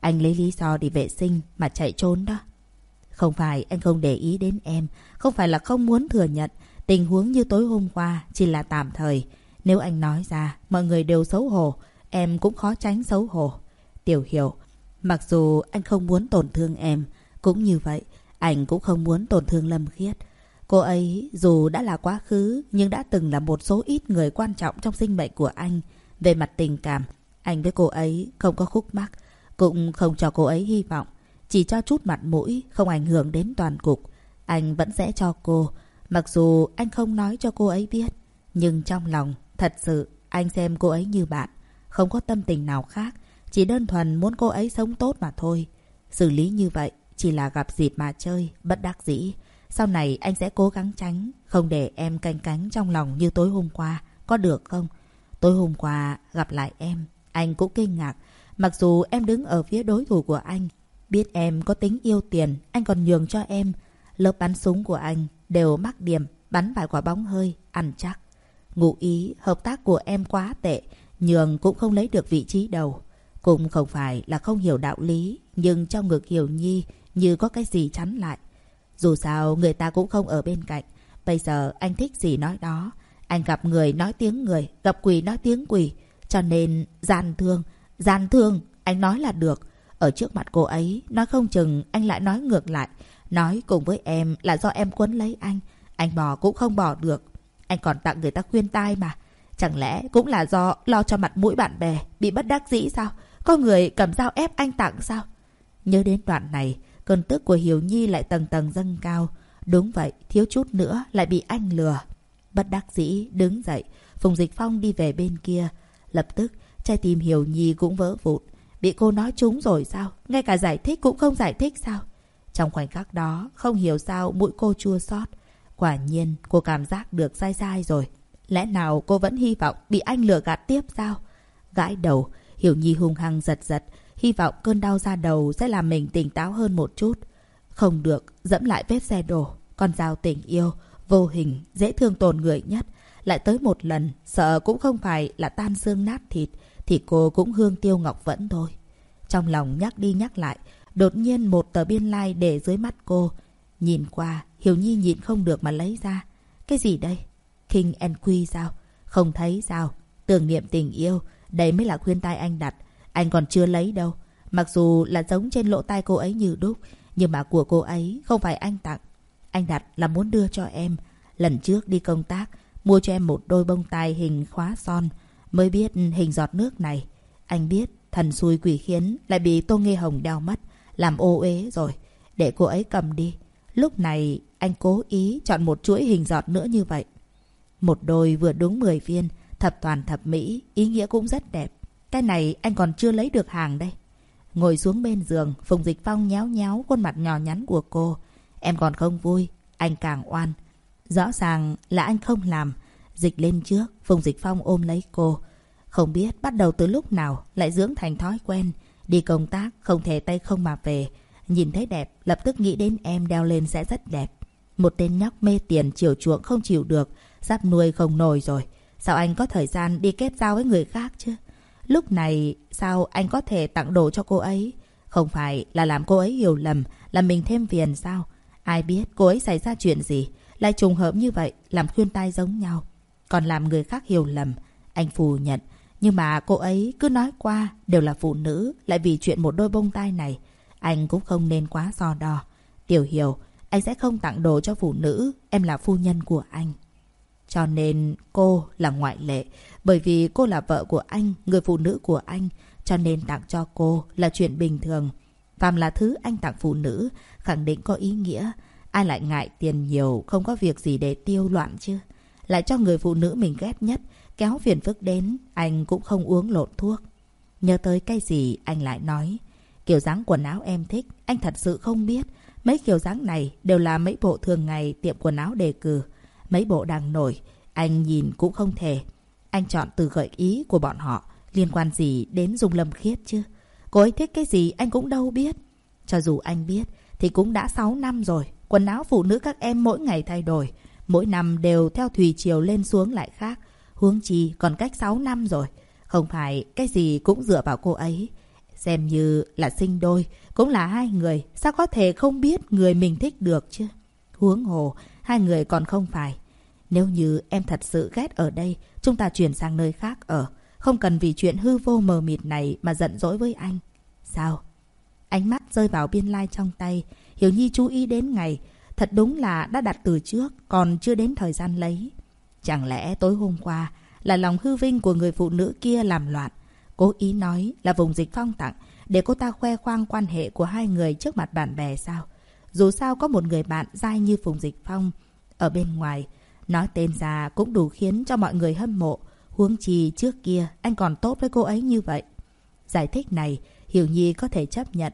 Anh lấy lý do đi vệ sinh mà chạy trốn đó. Không phải anh không để ý đến em, không phải là không muốn thừa nhận. Tình huống như tối hôm qua chỉ là tạm thời. Nếu anh nói ra, mọi người đều xấu hổ, em cũng khó tránh xấu hổ. Tiểu hiểu, mặc dù anh không muốn tổn thương em, cũng như vậy, anh cũng không muốn tổn thương Lâm Khiết. Cô ấy dù đã là quá khứ nhưng đã từng là một số ít người quan trọng trong sinh mệnh của anh. Về mặt tình cảm, anh với cô ấy không có khúc mắc, cũng không cho cô ấy hy vọng. Chỉ cho chút mặt mũi, không ảnh hưởng đến toàn cục. Anh vẫn sẽ cho cô, mặc dù anh không nói cho cô ấy biết. Nhưng trong lòng, thật sự, anh xem cô ấy như bạn. Không có tâm tình nào khác, chỉ đơn thuần muốn cô ấy sống tốt mà thôi. Xử lý như vậy, chỉ là gặp dịp mà chơi, bất đắc dĩ. Sau này anh sẽ cố gắng tránh, không để em canh cánh trong lòng như tối hôm qua. Có được không? Tối hôm qua gặp lại em, anh cũng kinh ngạc. Mặc dù em đứng ở phía đối thủ của anh, biết em có tính yêu tiền, anh còn nhường cho em. Lớp bắn súng của anh đều mắc điểm, bắn vài quả bóng hơi, ăn chắc. Ngụ ý, hợp tác của em quá tệ, nhường cũng không lấy được vị trí đầu. Cũng không phải là không hiểu đạo lý, nhưng trong ngực hiểu nhi như có cái gì chắn lại. Dù sao người ta cũng không ở bên cạnh. Bây giờ anh thích gì nói đó. Anh gặp người nói tiếng người, gặp quỷ nói tiếng quỷ. Cho nên gian thương, gian thương, anh nói là được. Ở trước mặt cô ấy, nói không chừng anh lại nói ngược lại. Nói cùng với em là do em quấn lấy anh. Anh bỏ cũng không bỏ được. Anh còn tặng người ta khuyên tai mà. Chẳng lẽ cũng là do lo cho mặt mũi bạn bè, bị bất đắc dĩ sao? Có người cầm dao ép anh tặng sao? Nhớ đến đoạn này, Cơn tức của Hiểu Nhi lại tầng tầng dâng cao. Đúng vậy, thiếu chút nữa lại bị anh lừa. Bất đắc dĩ, đứng dậy. Phùng Dịch Phong đi về bên kia. Lập tức, trái tim Hiểu Nhi cũng vỡ vụn. Bị cô nói trúng rồi sao? Ngay cả giải thích cũng không giải thích sao? Trong khoảnh khắc đó, không hiểu sao mũi cô chua xót. Quả nhiên, cô cảm giác được sai sai rồi. Lẽ nào cô vẫn hy vọng bị anh lừa gạt tiếp sao? Gãi đầu, Hiểu Nhi hung hăng giật giật, Hy vọng cơn đau ra đầu sẽ làm mình tỉnh táo hơn một chút. Không được, dẫm lại vết xe đổ. Con dao tình yêu, vô hình, dễ thương tồn người nhất. Lại tới một lần, sợ cũng không phải là tan xương nát thịt, thì cô cũng hương tiêu ngọc vẫn thôi. Trong lòng nhắc đi nhắc lại, đột nhiên một tờ biên lai like để dưới mắt cô. Nhìn qua, Hiểu Nhi nhìn không được mà lấy ra. Cái gì đây? King and Queen sao? Không thấy sao? Tưởng niệm tình yêu, đây mới là khuyên tai anh đặt. Anh còn chưa lấy đâu. Mặc dù là giống trên lỗ tai cô ấy như đúc, nhưng mà của cô ấy không phải anh tặng. Anh đặt là muốn đưa cho em. Lần trước đi công tác, mua cho em một đôi bông tai hình khóa son. Mới biết hình giọt nước này. Anh biết thần xui quỷ khiến lại bị Tô Nghê Hồng đeo mắt Làm ô uế rồi. Để cô ấy cầm đi. Lúc này anh cố ý chọn một chuỗi hình giọt nữa như vậy. Một đôi vừa đúng 10 viên, thập toàn thập mỹ, ý nghĩa cũng rất đẹp. Cái này anh còn chưa lấy được hàng đây. Ngồi xuống bên giường, Phùng Dịch Phong nhéo nhéo khuôn mặt nhỏ nhắn của cô. Em còn không vui, anh càng oan. Rõ ràng là anh không làm. Dịch lên trước, Phùng Dịch Phong ôm lấy cô. Không biết bắt đầu từ lúc nào lại dưỡng thành thói quen. Đi công tác không thể tay không mà về. Nhìn thấy đẹp, lập tức nghĩ đến em đeo lên sẽ rất đẹp. Một tên nhóc mê tiền chiều chuộng không chịu được, sắp nuôi không nổi rồi. Sao anh có thời gian đi kết giao với người khác chứ? Lúc này sao anh có thể tặng đồ cho cô ấy? Không phải là làm cô ấy hiểu lầm, là mình thêm phiền sao? Ai biết cô ấy xảy ra chuyện gì? Lại trùng hợp như vậy, làm khuyên tai giống nhau. Còn làm người khác hiểu lầm, anh phủ nhận. Nhưng mà cô ấy cứ nói qua đều là phụ nữ, lại vì chuyện một đôi bông tai này. Anh cũng không nên quá so đo. Tiểu hiểu, anh sẽ không tặng đồ cho phụ nữ, em là phu nhân của anh. Cho nên cô là ngoại lệ, bởi vì cô là vợ của anh, người phụ nữ của anh, cho nên tặng cho cô là chuyện bình thường. Phàm là thứ anh tặng phụ nữ, khẳng định có ý nghĩa. Ai lại ngại tiền nhiều, không có việc gì để tiêu loạn chứ. Lại cho người phụ nữ mình ghét nhất, kéo phiền phức đến, anh cũng không uống lộn thuốc. Nhớ tới cái gì anh lại nói. Kiểu dáng quần áo em thích, anh thật sự không biết. Mấy kiểu dáng này đều là mấy bộ thường ngày tiệm quần áo đề cử. Mấy bộ đang nổi, anh nhìn cũng không thể. Anh chọn từ gợi ý của bọn họ, liên quan gì đến Dung Lâm Khiết chứ? Cô ấy thích cái gì anh cũng đâu biết. Cho dù anh biết, thì cũng đã 6 năm rồi. Quần áo phụ nữ các em mỗi ngày thay đổi. Mỗi năm đều theo thủy chiều lên xuống lại khác. Huống chi còn cách 6 năm rồi. Không phải cái gì cũng dựa vào cô ấy. Xem như là sinh đôi, cũng là hai người. Sao có thể không biết người mình thích được chứ? Huống hồ, hai người còn không phải. Nếu như em thật sự ghét ở đây, chúng ta chuyển sang nơi khác ở. Không cần vì chuyện hư vô mờ mịt này mà giận dỗi với anh. Sao? Ánh mắt rơi vào biên lai like trong tay. Hiểu Nhi chú ý đến ngày. Thật đúng là đã đặt từ trước, còn chưa đến thời gian lấy. Chẳng lẽ tối hôm qua là lòng hư vinh của người phụ nữ kia làm loạn. Cố ý nói là vùng dịch phong tặng để cô ta khoe khoang quan hệ của hai người trước mặt bạn bè sao. Dù sao có một người bạn dai như Phùng Dịch Phong ở bên ngoài. Nói tên ra cũng đủ khiến cho mọi người hâm mộ. Huống chi trước kia anh còn tốt với cô ấy như vậy. Giải thích này Hiểu Nhi có thể chấp nhận.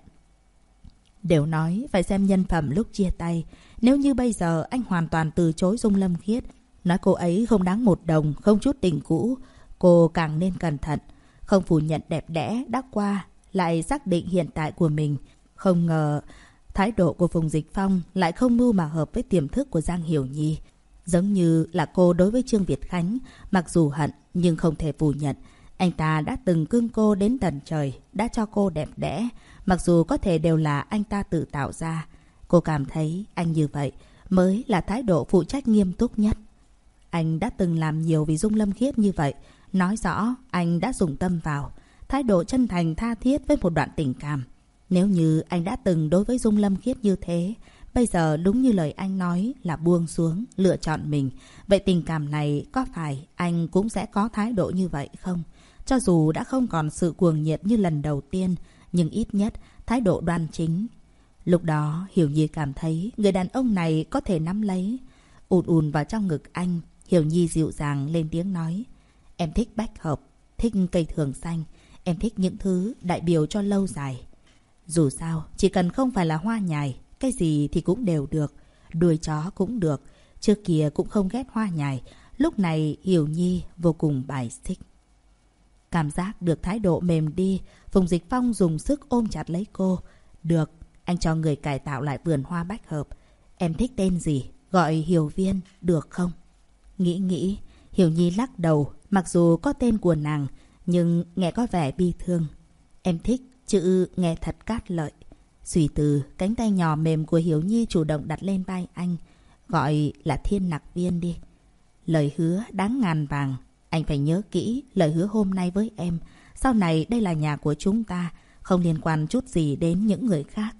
Đều nói phải xem nhân phẩm lúc chia tay. Nếu như bây giờ anh hoàn toàn từ chối Dung Lâm Khiết, nói cô ấy không đáng một đồng, không chút tình cũ, cô càng nên cẩn thận. Không phủ nhận đẹp đẽ đã qua, lại xác định hiện tại của mình. Không ngờ thái độ của Phùng Dịch Phong lại không mưu mà hợp với tiềm thức của Giang Hiểu Nhi. Giống như là cô đối với Trương Việt Khánh, mặc dù hận nhưng không thể phủ nhận. Anh ta đã từng cưng cô đến tận trời, đã cho cô đẹp đẽ, mặc dù có thể đều là anh ta tự tạo ra. Cô cảm thấy anh như vậy mới là thái độ phụ trách nghiêm túc nhất. Anh đã từng làm nhiều vì Dung Lâm Khiết như vậy, nói rõ anh đã dùng tâm vào, thái độ chân thành tha thiết với một đoạn tình cảm. Nếu như anh đã từng đối với Dung Lâm Khiết như thế, bây giờ đúng như lời anh nói là buông xuống, lựa chọn mình. Vậy tình cảm này có phải anh cũng sẽ có thái độ như vậy không? Cho dù đã không còn sự cuồng nhiệt như lần đầu tiên, nhưng ít nhất thái độ đoan chính. Lúc đó Hiểu Nhi cảm thấy người đàn ông này có thể nắm lấy. ùn ùn vào trong ngực anh, Hiểu Nhi dịu dàng lên tiếng nói. Em thích bách hợp, thích cây thường xanh, em thích những thứ đại biểu cho lâu dài. Dù sao, chỉ cần không phải là hoa nhài, cái gì thì cũng đều được. Đuôi chó cũng được. Trước kia cũng không ghét hoa nhài. Lúc này Hiểu Nhi vô cùng bài xích. Cảm giác được thái độ mềm đi, Phùng Dịch Phong dùng sức ôm chặt lấy cô. Được, anh cho người cải tạo lại vườn hoa bách hợp. Em thích tên gì? Gọi Hiểu Viên, được không? Nghĩ nghĩ, Hiểu Nhi lắc đầu, mặc dù có tên của nàng, nhưng nghe có vẻ bi thương. Em thích chữ nghe thật cát lợi. Suy từ, cánh tay nhỏ mềm của Hiểu Nhi chủ động đặt lên vai anh, gọi là thiên nặc viên đi. Lời hứa đáng ngàn vàng, anh phải nhớ kỹ lời hứa hôm nay với em. Sau này đây là nhà của chúng ta, không liên quan chút gì đến những người khác.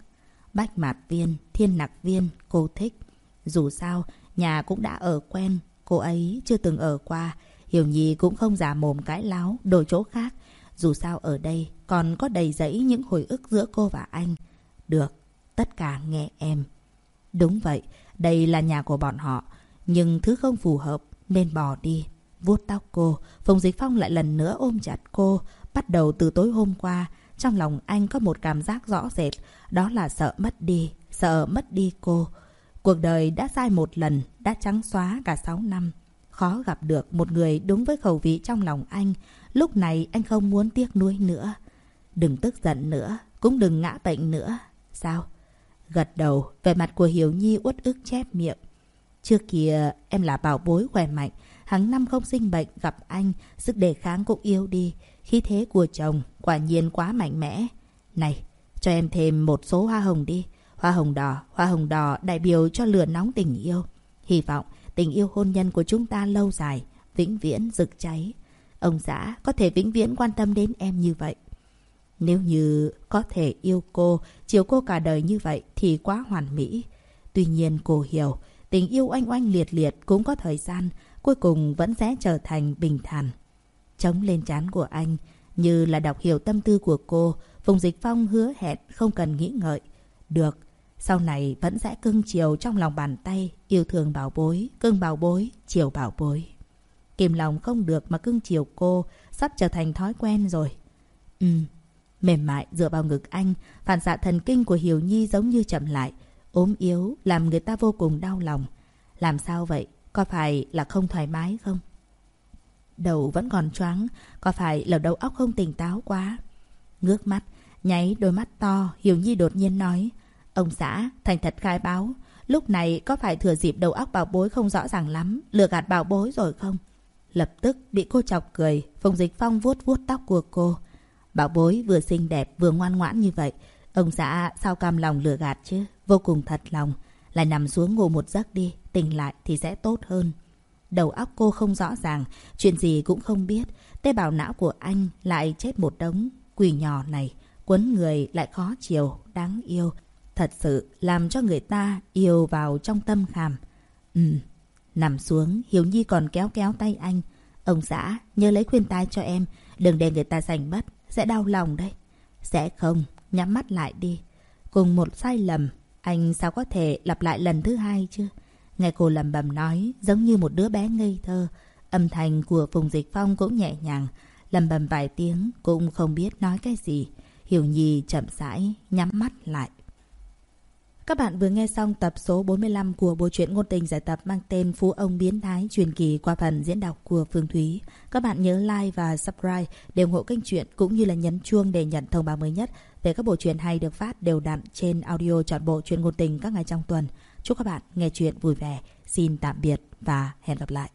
Bách mạt viên, thiên nặc viên, cô thích. Dù sao, nhà cũng đã ở quen, cô ấy chưa từng ở qua. Hiểu Nhi cũng không giả mồm cãi láo, đổi chỗ khác. Dù sao ở đây còn có đầy dẫy những hồi ức giữa cô và anh. Được, tất cả nghe em. Đúng vậy, đây là nhà của bọn họ. Nhưng thứ không phù hợp nên bỏ đi vuốt tóc cô, Phùng Dịch Phong lại lần nữa ôm chặt cô. Bắt đầu từ tối hôm qua, trong lòng anh có một cảm giác rõ rệt, đó là sợ mất đi, sợ mất đi cô. Cuộc đời đã sai một lần, đã trắng xóa cả 6 năm. Khó gặp được một người đúng với khẩu vị trong lòng anh. Lúc này anh không muốn tiếc nuối nữa. Đừng tức giận nữa, cũng đừng ngã bệnh nữa. Sao? Gật đầu, về mặt của Hiểu Nhi uất ức chép miệng. Trước kia em là bảo bối khỏe mạnh, hàng năm không sinh bệnh gặp anh, sức đề kháng cũng yếu đi. Khí thế của chồng quả nhiên quá mạnh mẽ. Này, cho em thêm một số hoa hồng đi. Hoa hồng đỏ, hoa hồng đỏ đại biểu cho lửa nóng tình yêu. Hy vọng tình yêu hôn nhân của chúng ta lâu dài, vĩnh viễn rực cháy. Ông xã có thể vĩnh viễn quan tâm đến em như vậy. Nếu như có thể yêu cô, chiều cô cả đời như vậy thì quá hoàn mỹ. Tuy nhiên cô hiểu, tình yêu oanh oanh liệt liệt cũng có thời gian, cuối cùng vẫn sẽ trở thành bình thản. Chống lên trán của anh, như là đọc hiểu tâm tư của cô, Phùng Dịch Phong hứa hẹn không cần nghĩ ngợi. Được, sau này vẫn sẽ cưng chiều trong lòng bàn tay, yêu thương bảo bối, cưng bảo bối, chiều bảo bối. Kìm lòng không được mà cưng chiều cô, sắp trở thành thói quen rồi. Ừ, mềm mại dựa vào ngực anh, phản xạ thần kinh của Hiểu Nhi giống như chậm lại, ốm yếu, làm người ta vô cùng đau lòng. Làm sao vậy? Có phải là không thoải mái không? Đầu vẫn còn choáng, có phải là đầu óc không tỉnh táo quá? Ngước mắt, nháy đôi mắt to, Hiểu Nhi đột nhiên nói. Ông xã, thành thật khai báo, lúc này có phải thừa dịp đầu óc bảo bối không rõ ràng lắm, lừa gạt bảo bối rồi không? Lập tức bị cô chọc cười, Phùng Dịch Phong vuốt vuốt tóc của cô. Bảo bối vừa xinh đẹp vừa ngoan ngoãn như vậy. Ông xã sao cam lòng lừa gạt chứ? Vô cùng thật lòng. Lại nằm xuống ngủ một giấc đi, tỉnh lại thì sẽ tốt hơn. Đầu óc cô không rõ ràng, chuyện gì cũng không biết. Tế bào não của anh lại chết một đống. Quỷ nhỏ này, quấn người lại khó chiều, đáng yêu. Thật sự làm cho người ta yêu vào trong tâm khảm. Ừ, nằm xuống, Hiếu Nhi còn kéo kéo tay anh. Ông xã, nhớ lấy khuyên tai cho em, đừng để người ta giành mất, sẽ đau lòng đấy. Sẽ không, nhắm mắt lại đi. Cùng một sai lầm, anh sao có thể lặp lại lần thứ hai chứ? Nghe cô lầm bầm nói, giống như một đứa bé ngây thơ. Âm thanh của Phùng Dịch Phong cũng nhẹ nhàng, lầm bầm vài tiếng cũng không biết nói cái gì. Hiểu Nhi chậm rãi, nhắm mắt lại. Các bạn vừa nghe xong tập số 45 của bộ truyện ngôn tình giải tập mang tên Phú ông biến thái truyền kỳ qua phần diễn đọc của Phương Thúy. Các bạn nhớ like và subscribe để ủng hộ kênh truyện cũng như là nhấn chuông để nhận thông báo mới nhất về các bộ truyện hay được phát đều đặn trên audio trọn bộ truyện ngôn tình các ngày trong tuần. Chúc các bạn nghe chuyện vui vẻ. Xin tạm biệt và hẹn gặp lại.